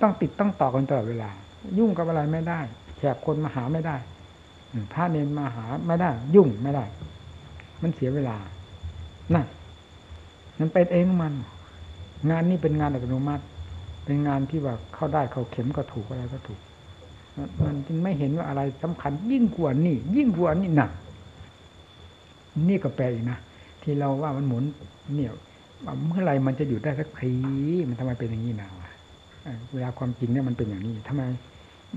ต้องติดต้องต่อกันตลอดเวลา ยุ่งกับอะไรไม่ได้แขกคนมาหาไม่ได้พระเนนมาหาไม่ได้ ยุ่งไม่ได้ มันเสียเวลานั่นมันเป็นเองมัน งานนี้เป็นงานอัตโนมัติ เป็นงานที่ว่าเข้าได้เข้าเข็มก็ถูกอะไรก็ถูก มันจึงไม่เห็นว่าอะไรสำคัญ ยิ่งกว่านี่ยิ่งกว่านี่หนักนี่ก็แปลอีกนะที่เราว่ามันหมุนเนี่ยเมื่อไรมันจะหยุดได้สักทีมันทำไมเป็นอย่างนี้นะเวลาความจริงเนี่ยมันเป็นอย่างนี้ทำไม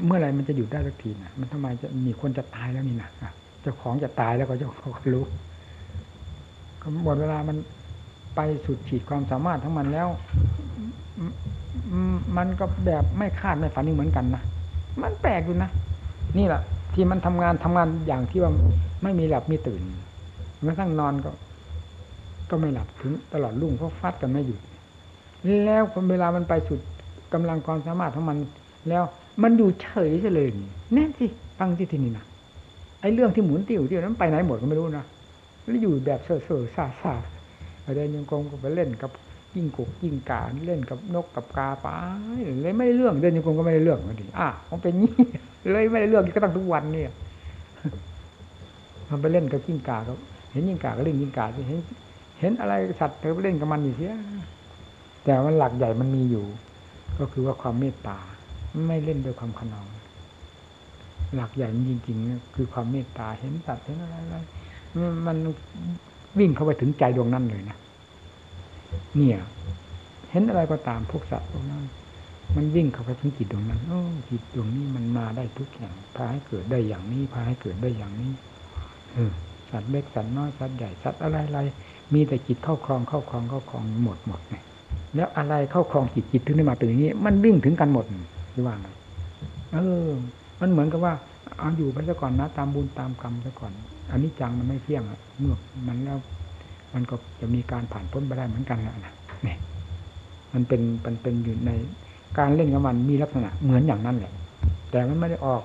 เมื่อไรมันจะหยุดได้สักทีนะมันทำไมจะมีคนจะตายแล้วนี่นะเจ้าของจะตายแล้วก็เจ้าเขารู้ก็หมดเวลามันไปสุดขีดความสามารถทั้งมันแล้ว มันก็แบบไม่คาดไม่ฝันเหมือนกันนะ มันแปลกอยู่นะนี่แหละที่มันทำงานทำงานอย่างที่ว่าไม่มีหลับมีตื่นแม้ทั้งนอนก็ ก็ไม่หลับถึงตลอดรุ่งเพราะฟัดกันไม่หยุดแล้วเวลามันไปสุดกำลังความสามารถของมัน แล้วมันอยู่เฉยเลยแน่สิฟังที่ที่นี่นะไอ้เรื่องที่หมุนติ้วที่นั้นไปไหนหมดก็ไม่รู้นะแล้วอยู่แบบเซ่อเซ่อซาซาอะไรยังกงก็ไปเล่นกับ ยิ่งกบยิ่งกาเล่นกับนกกับกาไปเลยไม่ได้เรื่องเดินยังกงก็ไม่ได้เรื่องมาดิอะมันเป็นงี้เลยไม่ได้เรื่องก็ตั้งทุกวันเนี่ยมันไปเล่นกับยิ่งกาก็เห็นยิ่งกาก็เล่นยิ่งกาเห็นเห็นอะไรสัตว์เธอไปเล่นกับมันอยู่เสียแต่มันหลักใหญ่มันมีอยู่ ก็คือว่าความเมตตา ไม่เล่นด้วยความขนอง หลักใหญ่จริงๆคือความเมตตาเห็นสัตว์เห็นอะไรอะไรมันวิ่งเข้าไปถึงใจดวงนั้นเลยนะ เนี่ย เห็นอะไรก็ตามพวกสัตว์พวกนั้นมันวิ่งเข้าไปถึงจิตดวงนั้น โอ้จิตดวงนี้มันมาได้ทุกอย่างพาให้เกิดได้อย่างนี้พาให้เกิดได้อย่างนี้เออสัตว์เล็กสัตว์น้อยสัตว์ใหญ่สัตว์อะไรอะไรมีแต่จิตเข้าครองเข้าครองเข้าครองหมดหมดไงแล้วอะไรเข้าครองจิตจิตถึงได้มาเป็นอย่างนี้ มันวิ่งถึงกันหมดที่ว่างเออ มันเหมือนกับว่าเอาอยู่ไปซะก่อนนะ ตามบุญตามกรรมซะก่อนอันนี้จังมันไม่เที่ยงเมื่อมันแล้ว มันก็จะมีการผ่านพ้นไปได้เหมือนกันนะนี่มันเป็นมันเป็นอยู่ในการเล่นกับมันมีลักษณะเหมือนอย่างนั้นแหละ แต่มันไม่ได้ออก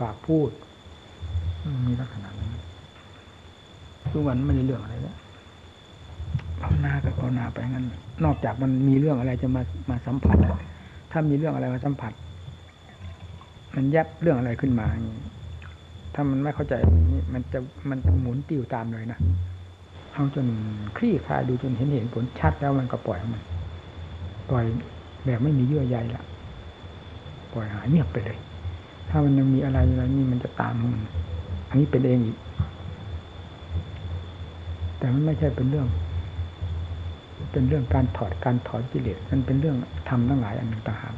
ปากพูดมีลักษณะนั้นทุกวันไม่ได้เรื่องอะไรแล้วภาวนาก็ภาวนาไปงั้น นอกจากมันมีเรื่องอะไรจะมามาสัมผัส ถ้ามีเรื่องอะไรมาสัมผัส มันยับเรื่องอะไรขึ้นมา ถ้ามันไม่เข้าใจนี่มันจะมันจะหมุนติวตามเลยนะ เอาจนคลี่คลายดูจนเห็นเห็นผลชัดแล้วมันก็ปล่อยมัน ปล่อยแบบไม่มีเยื่อใยละปล่อยหายเงียบไปเลย ถ้ามันยังมีอะไรอะไรนี่มันจะตามมันอันนี้เป็นเองอีก แต่มันไม่ใช่เป็นเรื่อง เป็นเรื่องการถอดการถอนกิเลสมันเป็นเรื่องทำทั้งหลายอันต่างหาก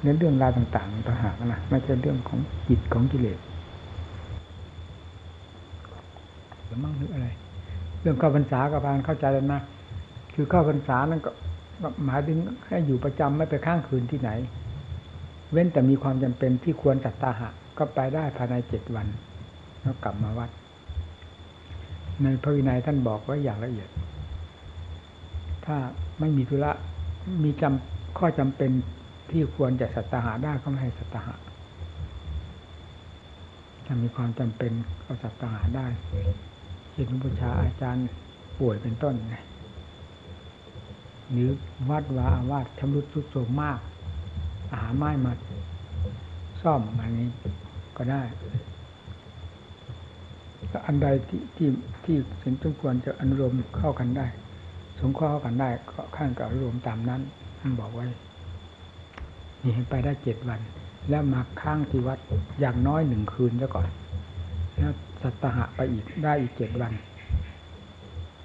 เนื้อเรื่องราวต่างๆต่างหากนะไม่ใช่เรื่องของจิตของกิเลสหรือมั่งนึกอะไร เรื่องเข้าพรรษากับพานเข้าใจแล้วนะคือเข้าพรรษานั้นก็หมายถึงให้อยู่ประจำไม่ไปข้างคืนที่ไหน เว้นแต่มีความจำเป็นที่ควรจัดตาหะ ก็ไปได้ภายในเจ็ดวัน แล้วกลับมาวัด ในพระวินัยท่านบอกไว้อย่างละเอียด ถ้าไม่มีธุระมีจำข้อจำเป็นที่ควรจะสัตหาได้ก็ไม่ให้สัตตาหะถ้ามีความจำเป็นก็สัตหาได้ เช่นบูชาอาจารย์ป่วยเป็นต้นไงหรือวัดวาอาวาสชำรุดทุดโทรมมาก อาหาไม้มาซ่อมอันนี้ก็ได้อันใดที่ที่ที่สิ่งสมควรจะอนุโลมเข้ากันได้ สงเคราะห์เข้ากันได้ ก็ข้างกับอนุโลมตามนั้นท่านบอกไว้นี่ให้ไปได้เจ็ดวัน แล้วมาค้างที่วัดอย่างน้อยหนึ่งคืนซะก่อนแล้ว สัตหะไปอีกได้อีกเจ็ดวัน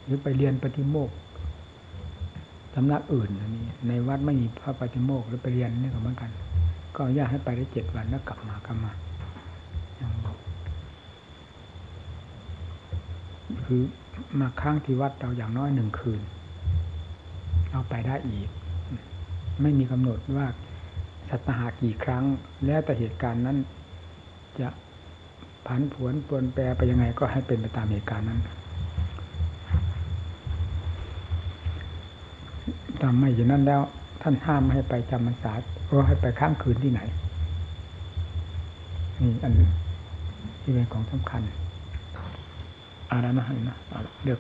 หรือไปเรียนปฏิโมกข์สำนักอื่นอันนี้ ในวัดไม่มีพระปฏิโมกข์หรือไปเรียนนี่ก็เหมือนกัน ก็อนุญาตให้ไปได้เจ็ดวันแล้วกลับมากลับมาคือมาค้างที่วัดเราอย่างน้อยหนึ่งคืนเราไปได้อีก ไม่มีกำหนดว่าสัตหากี่ครั้ง แล้วแต่เหตุการณ์นั้น จะ ผันผวนปวนแปรไปยังไงก็ให้เป็นไปตามเหตุการณ์นั้นทำไม่อย่างนั้นแล้ว ท่านห้ามไม่ให้ไปจำพรรษาเพราะให้ไปข้ามคืนที่ไหนนี่อันที่เป็นของสำคัญอะไรนะเห็นนะเอาเลือก